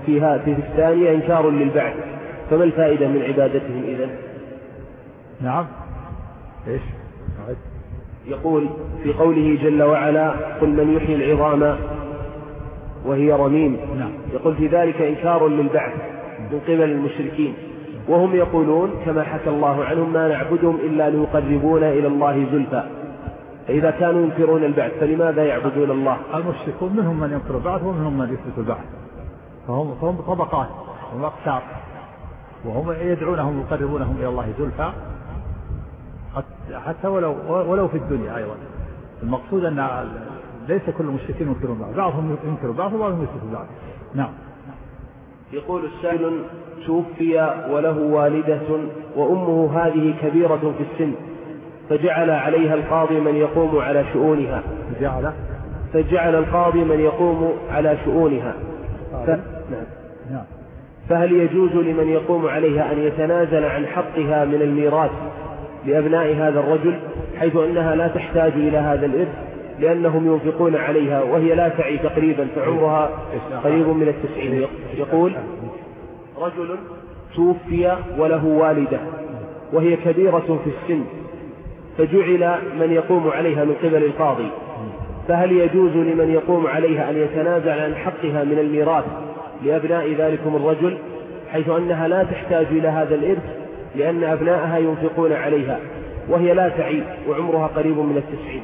فيها في الثانية إنكار للبعث فما الفائدة من عبادتهم إذا؟ نعم. إيش؟ يقول في قوله جل وعلا قل من يحيي العظام وهي رميم. نعم. يقول في ذلك إنكار للبعث من قبل المشركين. وهم يقولون كما حكى الله عنهم ما نعبدهم إلا ليقربونا إلى الله زلفى. فإذا كانوا ينكرون البعث فلماذا يعبدون الله؟ المشركون منهم من ينكر البعث ومنهم من يثبت البعث. فهم فهم طبقات هم أقسام. وهم يدعونهم يقربونهم إلى الله زلفى. حتى ولو ولو في الدنيا أيضا. المقصود أن ليس كل المشركين ينكرون بعض. بعضهم ينكر بعض وبعضهم يثبت بعض. نعم. يقول السائل توفي وله والدة وأمه هذه كبيرة في السن فجعل عليها القاضي من يقوم على شؤونها. جعل؟ فجعل القاضي من يقوم على شؤونها. ف... نعم. نعم. فهل يجوز لمن يقوم عليها أن يتنازل عن حقها من الميراث لأبناء هذا الرجل حيث أنها لا تحتاج إلى هذا الإرث؟ لأنهم ينفقون عليها وهي لا تعي تقريبا فعمرها قريب من التسعين. يقول رجل توفي وله والدة وهي كبيرة في السن فجعل من يقوم عليها من قبل القاضي. فهل يجوز لمن يقوم عليها أن يتنازل عن حقها من الميراث لأبناء ذلكم الرجل حيث أنها لا تحتاج إلى هذا الإرث لأن أبناءها ينفقون عليها وهي لا تعي وعمرها قريب من التسعين؟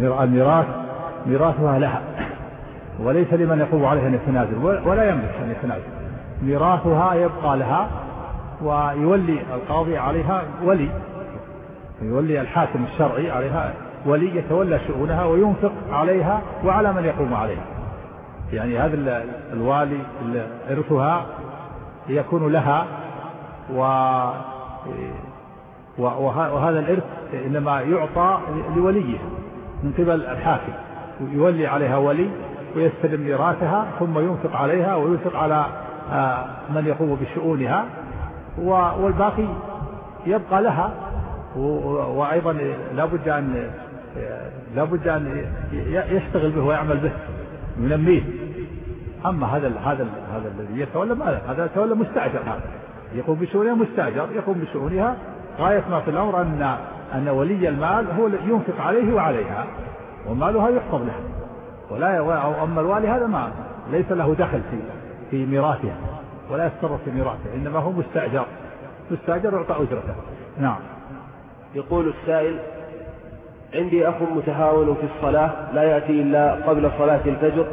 الميراث ميراثها لها. وليس لمن يقوم عليها أن يتنازل ولا يملك أن يتنازل. ميراثها يبقى لها ويولي القاضي عليها ولي. يولي الحاكم الشرعي عليها ولي يتولى شؤونها وينفق عليها وعلى من يقوم عليها. يعني هذا الوالي إرثها يكون لها و وهذا الإرث إنما يعطى لوليه. من قبل الحاكم يولي عليها ولي ويستلم ميراثها ثم ينفق عليها وينفق على آه، من يقوم بشؤونها والباقي يبقى لها وأيضا لابد أن لابد أن يشتغل به ويعمل به ينميه. أما هذا هذا هذا الذي يتولى ما هذا يتولى مستأجر هذا يقوم بشؤونها مستأجر يقوم بشؤونها. غاية ما في الأمر أن أن ولي المال هو ينفق عليه وعليها ومالها يحفظ له. ولا أما الوالي هذا ما ليس له دخل في في ميراثها ولا يتصرف في ميراثها إنما هو مستأجر. مستأجر يعطى أجرته. نعم. يقول السائل عندي أخ متهاون في الصلاة لا يأتي إلا قبل صلاة الفجر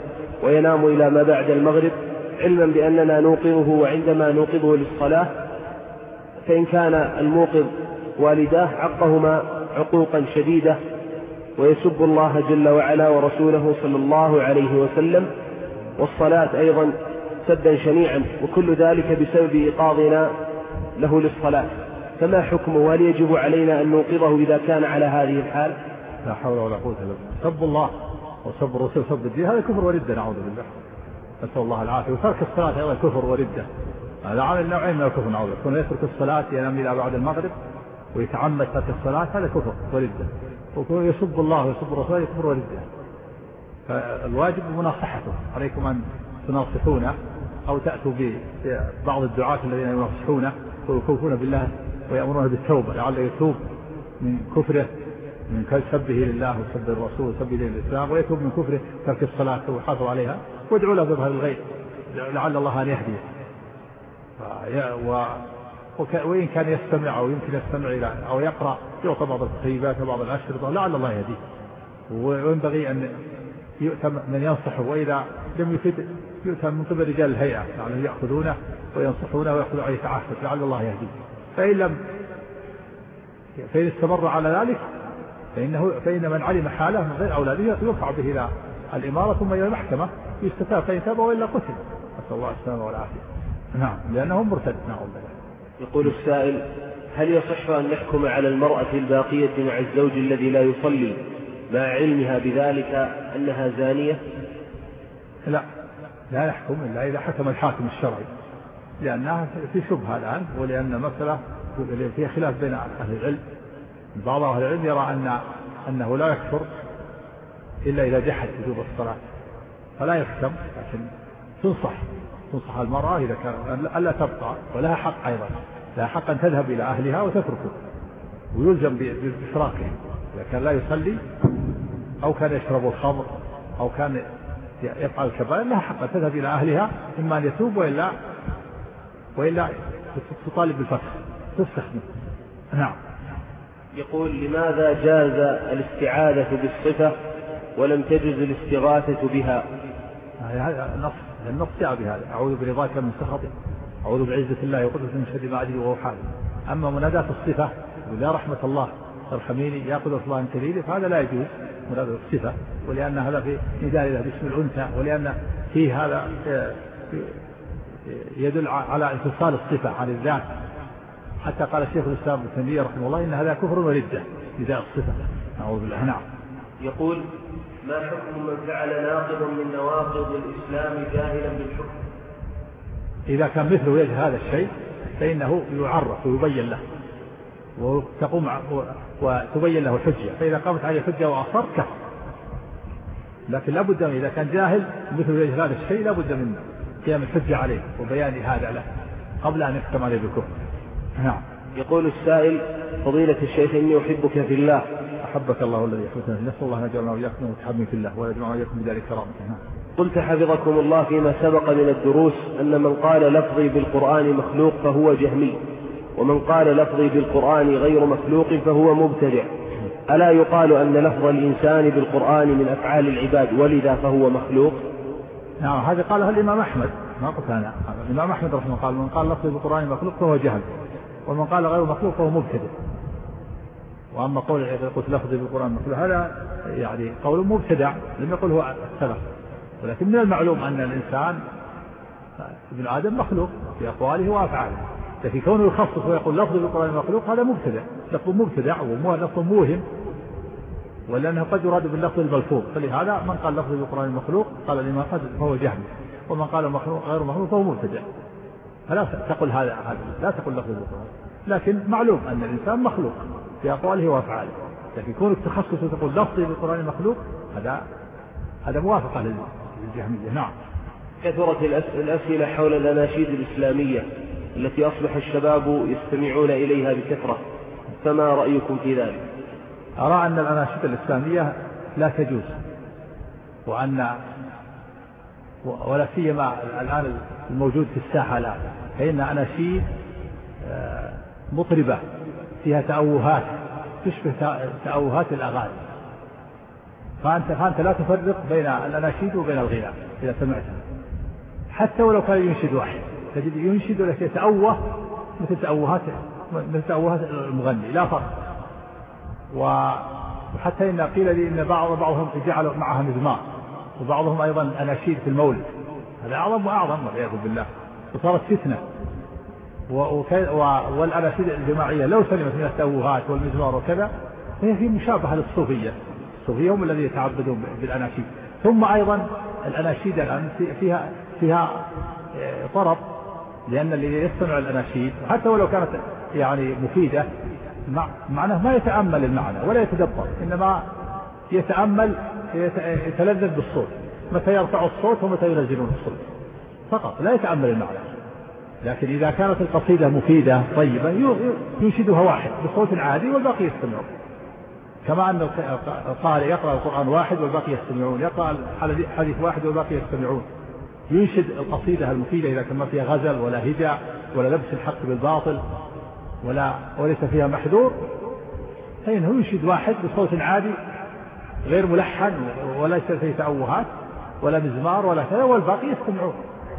وينام إلى ما بعد المغرب علما بأننا نوقظه وعندما نوقظه للصلاة فإن كان الموقظ والداه عقهما عقوقا شديدة ويسب الله جل وعلا ورسوله صلى الله عليه وسلم والصلاة أيضا سدا شنيعا وكل ذلك بسبب إيقاظنا له للصلاة. فما حكمه وهل يجب علينا أن نوقظه إذا كان على هذه الحال؟ لا حول ولا قوة إلا بالله. سب الله وسب الرسول وسب الدين هذا كفر وردة نعوذ بالله. نسأل الله العافية. وترك الصلاة أيضا كفر وردة. هذا عامل نوعين من الكفر نعوذ كون يترك الصلاة ينام إلى بعد المغرب ويتعمد ترك الصلاة هذا كفر وردة. وكون الله ويسب الرسول كفر وردة. فالواجب مناصحته عليكم أن تناصحونه أو تأتوا ببعض الدعاة الذين يناصحونه ويخوفون بالله ويأمرون بالتوبة لعله يتوب من كفره من سبه لله وسب الرسول وسبه للإسلام ويتوب من كفره ترك الصلاة ويحافظ عليها وادعوا له بظهر الغيب لعل الله أن يهديه. وإن كان يستمع أو يمكن يستمع إلى أو يقرأ يعطى بعض التخيبات وبعض الأشرطة لعل الله يهديه. وينبغي أن يؤتى من ينصحه وإذا لم يفد يؤتى من قبل رجال الهيئة لعلهم يأخذونه وينصحونه ويأخذوا عليه تعهد لعل الله يهديه. فإن لم فإن استمر على ذلك فإنه فإن من علم حاله من غير أولاده يرفع به إلى الإمارة ثم إلى المحكمة يستتاب فإن تاب وإلا قتل. نسأل الله السلامة والعافية. نعم لأنه مرتد. نعم. يقول السائل هل يصح أن نحكم على المرأة الباقية مع الزوج الذي لا يصلي مع علمها بذلك أنها زانية؟ لا لا يحكم إلا إذا حكم الحاكم الشرعي لأنها في شبهة الآن ولأن مسألة فيها خلاف بين أهل العلم. بعض أهل العلم يرى أن أنه لا يكفر إلا إذا جحد وجوب الصلاة فلا يحكم لكن تنصح. تنصح المرأة إذا كان ألا تبقى ولها حق أيضا. لها حق أن تذهب إلى أهلها وتتركه ويلزم بإفراقه إذا كان لا يصلي أو كان يشرب الخمر أو كان يفعل الكبائر لها حق أن تذهب إلى أهلها إما أن يتوب وإلا وإلا تطالب بالفسخ تفسخ منه نعم. يقول لماذا جاز الاستعاذة بالصفة ولم تجز الاستغاثة بها؟ هذا النص النص جاء بهذا أعوذ برضاك من سخطك أعوذ بعزة الله وقدرته من شر ما أجري وهو حال أما مناداة الصفة ولا رحمة الله ارحميني يا قدرة الله أنت لي. فهذا لا يجوز مناداة الصفة. ولأن هذا في نداء له باسم الأنثى ولأن فيه هذا يدل على انفصال الصفة عن الذات. حتى قال الشيخ الإسلام ابن تيمية رحمه الله إن هذا كفر وردة نداء الصفة. نعوذ بالله. نعم. يقول ما حكم من فعل ناقضا من نواقض الإسلام جاهلا بالحكم؟ إذا كان مثله وجه هذا الشيء فإنه يعرف ويبين له وتقوم وتبين له الحجة. فإذا قامت عليه الحجة وأصر كفر. لكن لابد من إذا كان جاهل مثل وجه هذا الشيء لابد من قيام الحجة عليه وبيان هذا له قبل أن يحكم عليه بالكفر. نعم. يقول السائل فضيلة الشيخ إني أحبك في الله. أحبك الله الذي يحبك. نسأل الله أن يجعلنا وإياكم متحبين في الله ويجمعنا وإياكم بذلك كرامته قلت حفظكم الله فيما سبق من الدروس أن من قال لفظي بالقرآن مخلوق فهو جهمي ومن قال لفظي بالقرآن غير مخلوق فهو مبتدع. ألا يقال أن لفظ الإنسان بالقرآن من أفعال العباد ولذا فهو مخلوق؟ نعم هذا قالها الإمام أحمد. ما قلت أنا. الإمام أحمد رحمه الله قال من قال لفظي بالقرآن مخلوق فهو جهل ومن قال غير مخلوق فهو مبتدع. وأما قول قلت لفظي بالقرآن مخلوق هذا يعني قول مبتدع لم يقل هو السلف. ولكن من المعلوم أن الإنسان ابن آدم مخلوق في أقواله وأفعاله. لكن كونه يخصص ويقول لفظ بالقرآن مخلوق هذا مبتدع. لفظ مبتدع ولفظ موهم ولأنه قد يراد باللفظ الملفوظ. فلهذا من قال لفظ بالقرآن مخلوق قال الإمام قد فهو جهمي ومن قال مخلوق غير مخلوق فهو مبتدع. فلا تقل هذا هذا لا تقل لفظ بالقرآن. لكن معلوم أن الإنسان مخلوق. في أقواله وأفعاله. لكن كونك تخصص وتقول لفظي بالقرآن مخلوق هذا هذا موافقة للجهمية نعم. كثرت الأسئلة حول الأناشيد الإسلامية التي أصبح الشباب يستمعون إليها بكثرة. فما رأيكم في ذلك؟ أرى أن الأناشيد الإسلامية لا تجوز وأن ولا سيما الآن الموجود في الساحة الآن فإن أناشيد آه، مطربة. فيها تأوهات تشبه تأوهات الأغاني. فأنت فأنت لا تفرق بين الأناشيد وبين الغناء إذا سمعتها حتى ولو كان ينشد واحد. تجد ينشد لك يتأوه مثل تأوهات مثل تأوهات المغني لا فرق. وحتى إن قيل لي إن بعض بعضهم جعلوا معها مزمار وبعضهم أيضا أناشيد في المولد. هذا أعظم وأعظم والعياذ بالله. وصارت فتنة. والأناشيد الجماعية لو سلمت من التأوهات والمزمار وكذا فهي في مشابهة للصوفية. الصوفية هم الذين يتعبدون بالأناشيد. ثم أيضا الأناشيد الآن فيها فيها آه، طرب لأن اللي يستمع الأناشيد حتى ولو كانت يعني مفيدة معناه ما يتأمل المعنى ولا يتدبر إنما يتأمل يتلذذ بالصوت. متى يرفع الصوت ومتى ينزلون الصوت. فقط لا يتأمل المعنى. لكن إذا كانت القصيدة مفيدة طيبة ينشدها واحد بصوت عادي والباقي يستمعون. كما أن القارئ يقرأ القرآن واحد والباقي يستمعون يقرأ حديث واحد والباقي يستمعون. ينشد القصيدة المفيدة إذا كان ما فيها غزل ولا هجع ولا لبس الحق بالباطل ولا وليس فيها محذور فإنه ينشد واحد بصوت عادي غير ملحن وليس فيه تأوهات ولا مزمار ولا كذا والباقي يستمعون.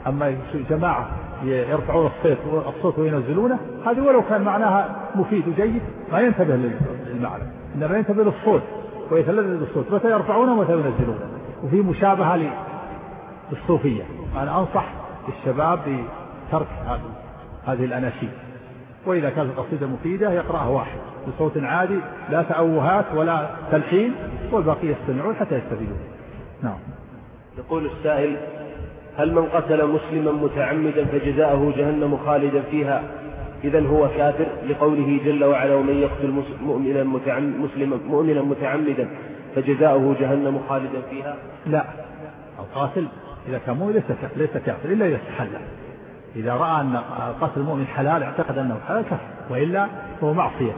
أما جماعة يرفعون الصوت الصوت وينزلونه. هذه ولو كان معناها مفيد وجيد ما ينتبه للمعنى. إنما ينتبه للصوت ويتلذذ بالصوت. متى يرفعونه؟ ومتى ينزلونه. وفي مشابهة للصوفية. أنا أنصح الشباب بترك هذه الأناشيد. وإذا كانت القصيدة مفيدة يقرأها واحد. بصوت عادي لا تأوهات ولا تلحين والباقي يستمعون حتى يستفيدون. نعم. يقول السائل هل من قتل مسلما متعمدا فجزاؤه جهنم خالدا فيها؟ إذا هو كافر لقوله جل وعلا ومن يقتل مؤمنا مسلما مؤمنا متعمدا فجزاؤه جهنم خالدا فيها؟ لا. القاتل إذا كان مؤمن ليس ليس كافر إلا إذا استحل. إذا رأى أن قتل المؤمن حلال اعتقد أنه حلال كفر وإلا فهو معصية.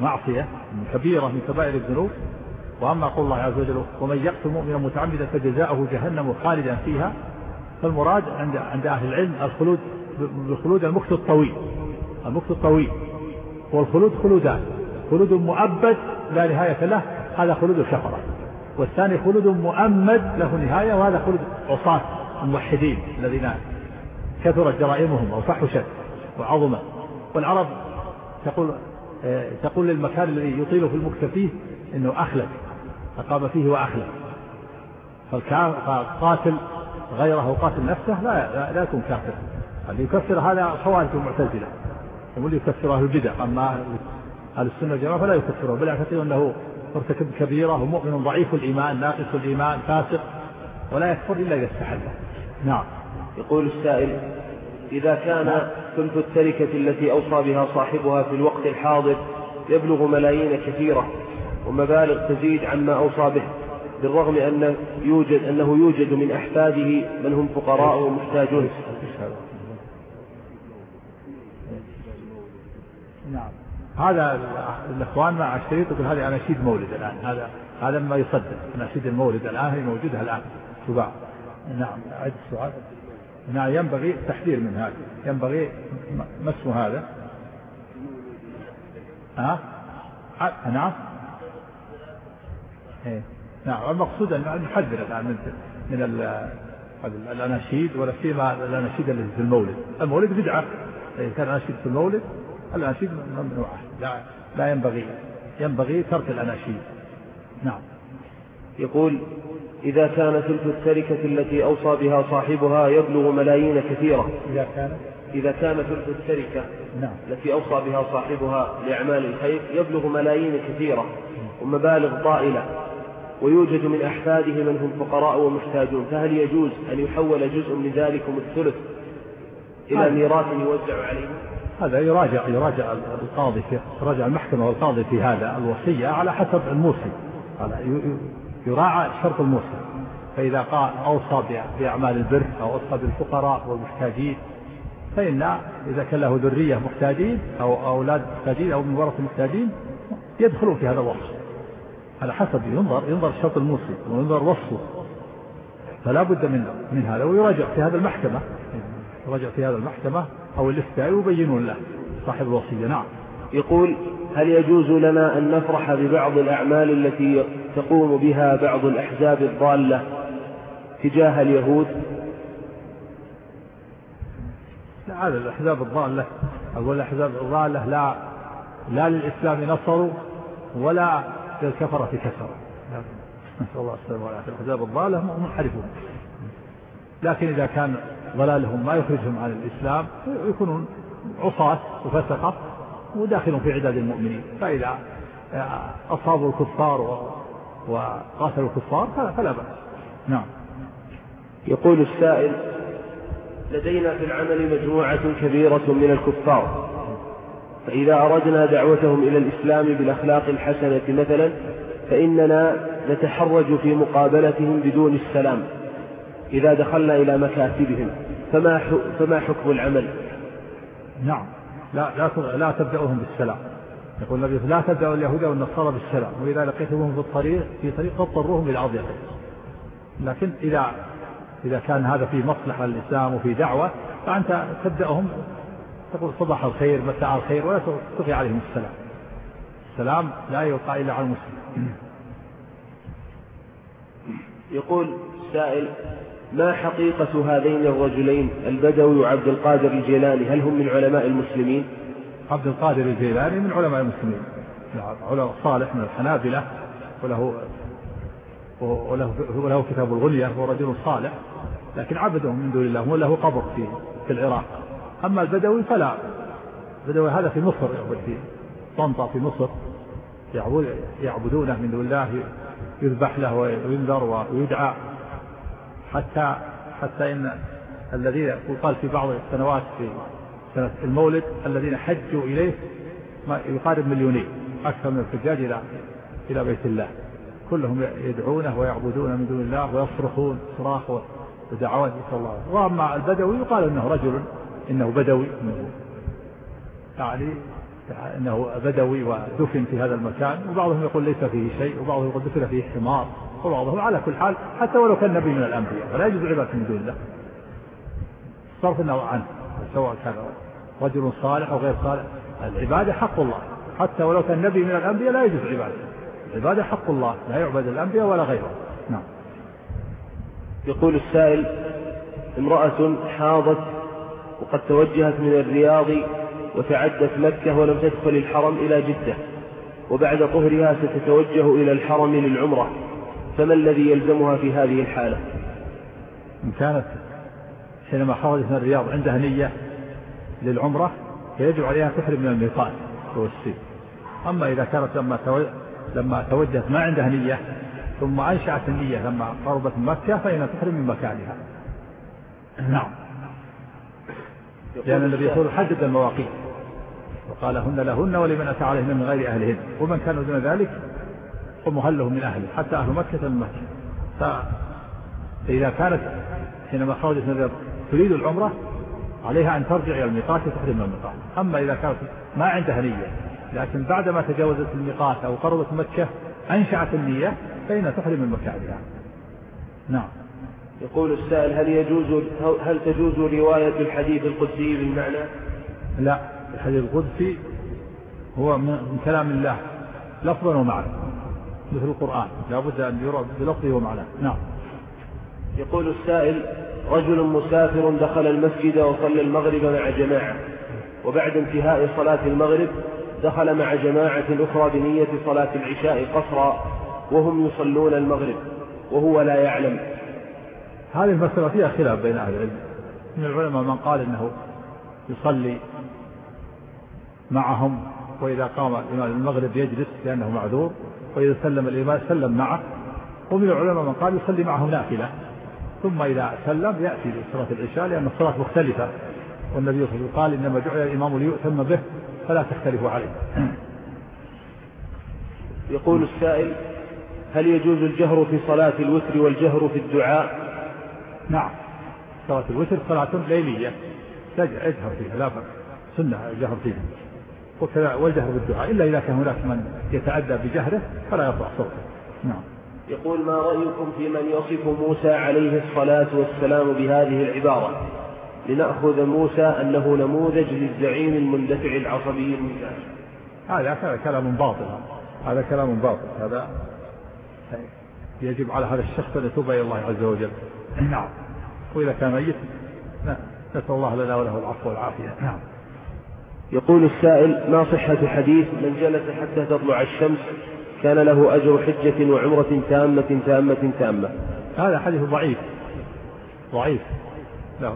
معصية كبيرة من كبائر الذنوب. وأما قول الله عز وجل ومن يقتل مؤمنا متعمدا فجزاؤه جهنم خالدا فيها. فالمراد عند عند أهل العلم الخلود بالخلود المكث الطويل المكث الطويل. والخلود خلودان خلود مؤبد لا نهاية له هذا خلود الكفرة. والثاني خلود مؤمد له نهاية وهذا خلود عصاة الموحدين الذين كثرت جرائمهم أو فحشت وعظمت. والعرب تقول تقول للمكان الذي يطيل في المكث فيه إنه أخلد أقام فيه وأخلد. فالقاتل غيره وقاتل نفسه لا لا, لا يكون كافر. اللي يكفر هذا خوارج المعتزلة. يقول يكفر أهل البدع. أما أهل السنة والجماعة فلا يكفره بل يعتقد أنه مرتكب كبيرة ومؤمن ضعيف الإيمان ناقص الإيمان فاسق ولا يكفر إلا إذا استحله نعم. يقول السائل إذا كان ثلث التركة التي أوصى بها صاحبها في الوقت الحاضر يبلغ ملايين كثيرة ومبالغ تزيد عما أوصى به. بالرغم أن يوجد أنه يوجد من أحفاده من هم فقراء ومحتاجون. نعم. هذا الإخوان مع الشريط يقول هذه اناشيد مولد الآن. هذا هذا ما يصدق. اناشيد المولد الآن هي موجودة الآن. تباع نعم. عد السؤال. نعم ينبغي التحذير من هذا. ينبغي ما اسم هذا. ها؟ أه؟ نعم. إيه؟ نعم المقصود أن نحذر الآن من من الأناشيد ولا سيما الأناشيد التي في المولد. المولد بدعة. إذا كان أناشيد في المولد الأناشيد ممنوعة. لا لا ينبغي ينبغي ترك الأناشيد. نعم. يقول إذا كان تلك التركة التي أوصى بها صاحبها يبلغ ملايين كثيرة. إذا كان إذا كان تلك التركة نعم. التي أوصى بها صاحبها لأعمال الخير يبلغ ملايين كثيرة. ومبالغ طائلة. ويوجد من أحفاده من هم فقراء ومحتاجون فهل يجوز أن يحول جزء من ذلكم الثلث إلى ميراث يوزع عليهم؟ هذا يراجع يراجع القاضي في يراجع المحكمة والقاضي في هذا الوصية على حسب الموصي يراعى شرط الموصي فإذا قال أوصى بأعمال البر أو أوصى بالفقراء والمحتاجين فإن إذا كان له ذرية محتاجين أو أولاد محتاجين أو من ورثة محتاجين يدخلون في هذا الوصف على حسب ينظر ينظر شرط الموصي وينظر وصفه. فلا بد من من هذا ويراجع في هذا المحكمة يراجع في هذا المحكمة أو الإفتاء ويبينون له صاحب الوصية. نعم. يقول هل يجوز لنا أن نفرح ببعض الأعمال التي تقوم بها بعض الأحزاب الضالة تجاه اليهود؟ لا هذا الأحزاب الضالة أقول الأحزاب الضالة لا لا للإسلام نصروا ولا للكفرة كفروا نسأل الله السلامة والعافية. الأحزاب الضالة هم منحرفون لكن إذا كان ضلالهم ما يخرجهم عن الإسلام يكونون عصاة وفسقة وداخل في عداد المؤمنين. فإذا أصابوا الكفار وقاتلوا الكفار فلا بأس. نعم. يقول السائل لدينا في العمل مجموعة كبيرة من الكفار. فإذا أردنا دعوتهم إلى الإسلام بالأخلاق الحسنة مثلا فإننا نتحرج في مقابلتهم بدون السلام إذا دخلنا إلى مكاتبهم. فما فما حكم العمل؟ نعم. لا لا لا تبدأوهم بالسلام. يقول النبي لا تبدأوا اليهود والنصارى بالسلام. وإذا لقيتموهم في الطريق في طريق فاضطروهم إلى أضيقه لكن إذا إذا كان هذا في مصلحة للإسلام وفي دعوة فأنت تبدأهم تقول صباح الخير مساء الخير ولا تلقي عليهم السلام. السلام لا يلقى إلا على المسلم. يقول سائل ما حقيقة هذين الرجلين البدوي وعبد القادر الجيلاني؟ هل هم من علماء المسلمين؟ عبد القادر الجيلاني من علماء المسلمين. علماء صالح من الحنابلة وله وله, وله كتاب الغنية هو رجل صالح لكن عبده من دون الله وله قبر في في العراق. أما البدوي فلا. البدوي هذا في مصر في طنطا في مصر. يعبدونه من دون الله. يذبح له وينذر ويدعى. حتى حتى إن الذين قال في بعض السنوات في سنة المولد الذين حجوا إليه ما يقارب مليونين. أكثر من الحجاج إلى إلى بيت الله. كلهم يدعونه ويعبدون من دون الله ويصرخون صراخ ودعوات نسأل الله. وأما البدوي يقال أنه رجل إنه بدوي إنه يعني إنه بدوي ودفن في هذا المكان. وبعضهم يقول ليس فيه شيء وبعضهم يقول دفن فيه حمار. وبعضهم على كل حال حتى ولو كان نبي من الأنبياء. فلا يجوز عبادة من دون الله. صرف النظر عنه سواء كان رجل صالح أو غير صالح. العبادة حق الله. حتى ولو كان نبي من الأنبياء لا يجوز عبادته العبادة حق الله. لا يعبد الأنبياء ولا غيره. نعم. يقول السائل امرأة حاضت وقد توجهت من الرياض وتعدت مكة ولم تدخل الحرم إلى جدة وبعد طهرها ستتوجه إلى الحرم للعمرة فما الذي يلزمها في هذه الحالة؟ إن كانت حينما خرجت من الرياض عندها نية للعمرة فيجب عليها تحرم من الميقات هو السير أما إذا كانت لما لما توجهت ما عندها نية ثم أنشأت النية لما قربت مكة فإنها تحرم من مكانها. نعم. لأن النبي يقول حدد المواقيت. وقال هن لهن ولمن أتى عليهن من غير أهلهن. ومن كان دون ذلك فمهله من أهله. حتى أهل مكة من مكة. فإذا كانت حينما خرجت من الرياض تريد العمرة عليها أن ترجع إلى الميقات وتحرم من الميقات. أما إذا كانت ما عندها نية لكن بعدما تجاوزت الميقات أو قربت مكة أنشأت النية فإنها تحرم من مكانها. نعم. يقول السائل هل يجوز هل تجوز رواية الحديث القدسي بالمعنى؟ لا الحديث القدسي هو من كلام الله لفظا ومعنى مثل القرآن لا بد أن يرى بلفظه ومعناه. نعم. يقول السائل رجل مسافر دخل المسجد وصلى المغرب مع جماعة وبعد انتهاء صلاة المغرب دخل مع جماعة أخرى بنية صلاة العشاء قصرا وهم يصلون المغرب وهو لا يعلم. هذه المسألة فيها خلاف بين أهل العلم. من العلماء من قال إنه يصلي معهم وإذا قام الإمام المغرب يجلس لأنه معذور وإذا سلم الإمام سلم معه. ومن العلماء من قال يصلي معه نافلة. ثم إذا سلم يأتي لصلاة العشاء لأن الصلاة مختلفة. والنبي صلى الله عليه وسلم قال إنما جعل الإمام ليؤتم به فلا تختلفوا عليه. يقول السائل هل يجوز الجهر في صلاة الوتر والجهر في الدعاء؟ نعم. صلاة الوتر صلاة ليلية. اجهر فيها لا بأس. سنة الجهر فيها. وكذا والجهر بالدعاء. إلا إذا كان هناك من يتعدى بجهره فلا يرفع صوته. نعم. يقول ما رأيكم في من يصف موسى عليه الصلاة والسلام بهذه العبارة؟ لنأخذ موسى أنه نموذج للزعيم المندفع العصبي المزاج هذا كلام باطل. هذا كلام باطل. هذا يجب على هذا الشخص أن يتوب إلى الله عز وجل. نعم. وإذا كان ميت نسأل الله لنا وله العفو والعافية. نعم. يقول السائل ما صحة حديث من جلس حتى تطلع الشمس كان له أجر حجة وعمرة تامة تامة تامة. هذا حديث ضعيف. ضعيف. لا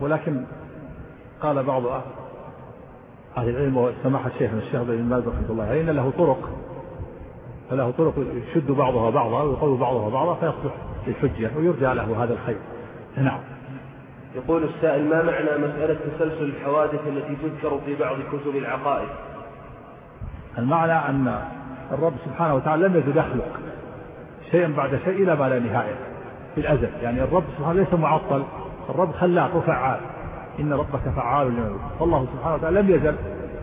ولكن قال بعض أهل العلم وسماحة الشيخ الشيخ بن باز رحمة الله عليه له طرق. فله طرق يشد بعضها بعضا ويقوي بعضها بعضا فيصلح للحجة ويرجى له هذا الخير. نعم. يقول السائل ما معنى مسألة تسلسل الحوادث التي تذكر في بعض كتب العقائد؟ المعنى أن الرب سبحانه وتعالى لم يزد يخلق شيئا بعد شيء إلى ما لا نهاية في الأزل. يعني الرب سبحانه ليس معطل الرب خلاق وفعال. إن ربك فعال لما فالله سبحانه وتعالى لم يزل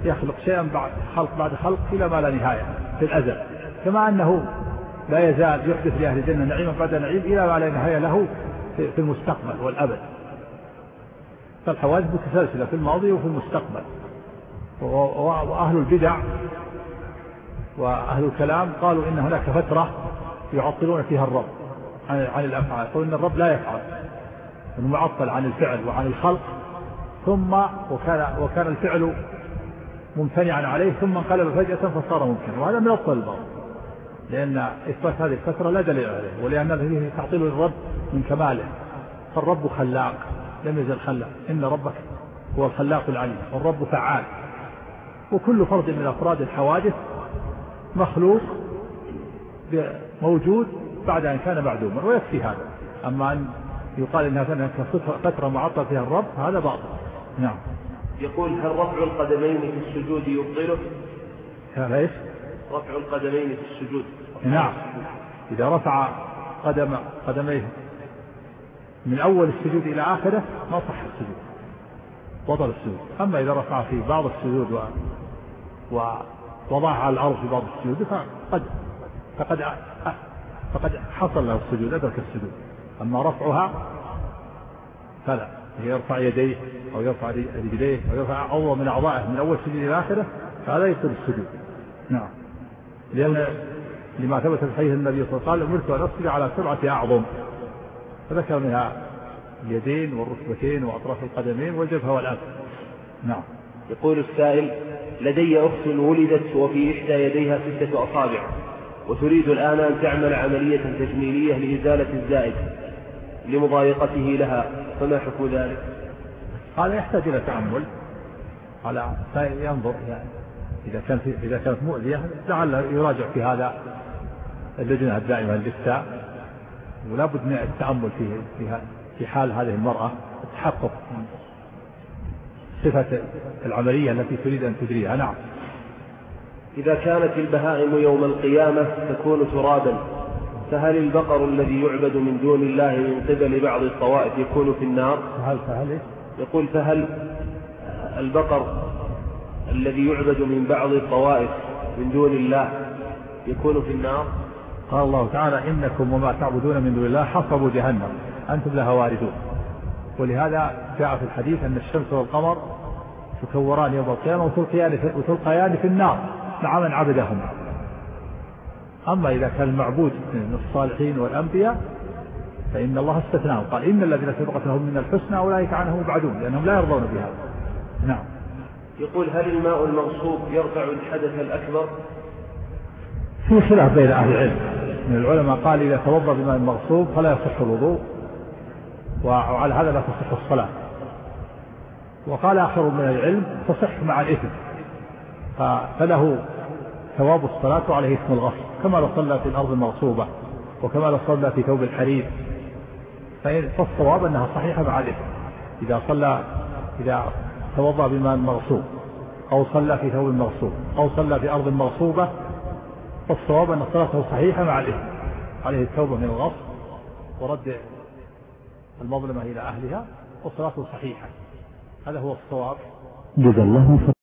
يخلق شيئا بعد خلق بعد خلق إلى ما لا نهاية في الأزل. كما أنه لا يزال يحدث لأهل الجنة نعيما بعد نعيم إلى ما لا نهاية له في المستقبل والأبد. فالحوادث متسلسلة في الماضي وفي المستقبل. وأهل البدع وأهل الكلام قالوا إن هناك فترة يعطلون فيها الرب عن الأفعال. يقول إن الرب لا يفعل. أنه معطل عن الفعل وعن الخلق. ثم وكان وكان الفعل ممتنعا عليه. ثم انقلب فجأة فصار ممكنا. وهذا من الطلب لأن إثبات هذه الفترة لا دليل عليه ولأن فيه تعطيل للرب من كماله. فالرب خلاق لم يزل خلاق. إن ربك هو الخلاق العليم والرب فعال. وكل فرد من أفراد الحوادث مخلوق موجود بعد أن كان معدوما ويكفي هذا. أما أن يقال إنها فترة معطل فيها الرب هذا باطل. نعم. يقول هل رفع القدمين في السجود يبطله؟ هذا إيش؟ رفع القدمين في السجود. نعم. إذا رفع قدم قدميه من أول السجود إلى آخره ما صح السجود. بطل السجود. أما إذا رفع في بعض السجود و... ووضعها على الأرض في بعض السجود فقد فقد فقد حصل له السجود أدرك السجود. أما رفعها فلا. يرفع يديه أو يرفع رجليه أو يرفع عضو من أعضائه من أول سجود إلى آخره هذا يبطل السجود. نعم. لأن لما ثبت في حديث النبي صلى الله عليه وسلم أمرت أن أسجد على سبعة أعظم. فذكر منها اليدين والركبتين وأطراف القدمين والجبهة والأنف. نعم. يقول السائل لدي أخت ولدت وفي إحدى يديها ستة أصابع وتريد الآن أن تعمل عملية تجميلية لإزالة الزائد لمضايقته لها فما حكم ذلك؟ هذا يحتاج إلى تأمل. على ينظر يعني إذا كانت إذا كانت مؤذية لعل يراجع في هذا اللجنة الدائمة للإفتاء ولا بد من التأمل في في حال هذه المرأة التحقق من صفة العملية التي تريد أن تجريها نعم إذا كانت البهائم يوم القيامة تكون ترابا فهل البقر الذي يعبد من دون الله من قبل بعض الطوائف يكون في النار؟ فهل فهل يقول فهل البقر الذي يعبد من بعض الطوائف من دون الله يكون في النار؟ قال الله تعالى إنكم وما تعبدون من دون الله حصبوا جهنم. أنتم لها واردون. ولهذا جاء في الحديث أن الشمس والقمر تكوران يوم القيامة وتلقيان في النار مع من عبدهما أما إذا كان المعبود من الصالحين والأنبياء فإن الله استثناهم. قال إن الذين سبقت لهم من الحسنى أولئك عنهم مبعدون لأنهم لا يرضون بها. نعم. يقول هل الماء المغصوب يرفع الحدث الأكبر؟ في خلاف بين أهل العلم. من العلماء قال إذا توضأ بماء مغصوب فلا يصح الوضوء وعلى هذا لا تصح الصلاة. وقال آخر من العلم تصح مع الإثم. فله ثواب الصلاة وعليه اسم الغصب كما لو صلى في الأرض المغصوبة وكما لو صلى في ثوب الحرير فالصواب أنها صحيحة مع الإثم. إذا صلى إذا توضأ بماء مغصوب أو صلى في ثوب مغصوب أو صلى في أرض مغصوبة فالصواب أن صلاته صحيحة مع الإثم عليه التوبة من الغصب ورد المظلمة إلى أهلها وصلاته صحيحة. هذا هو الصواب. جزا الله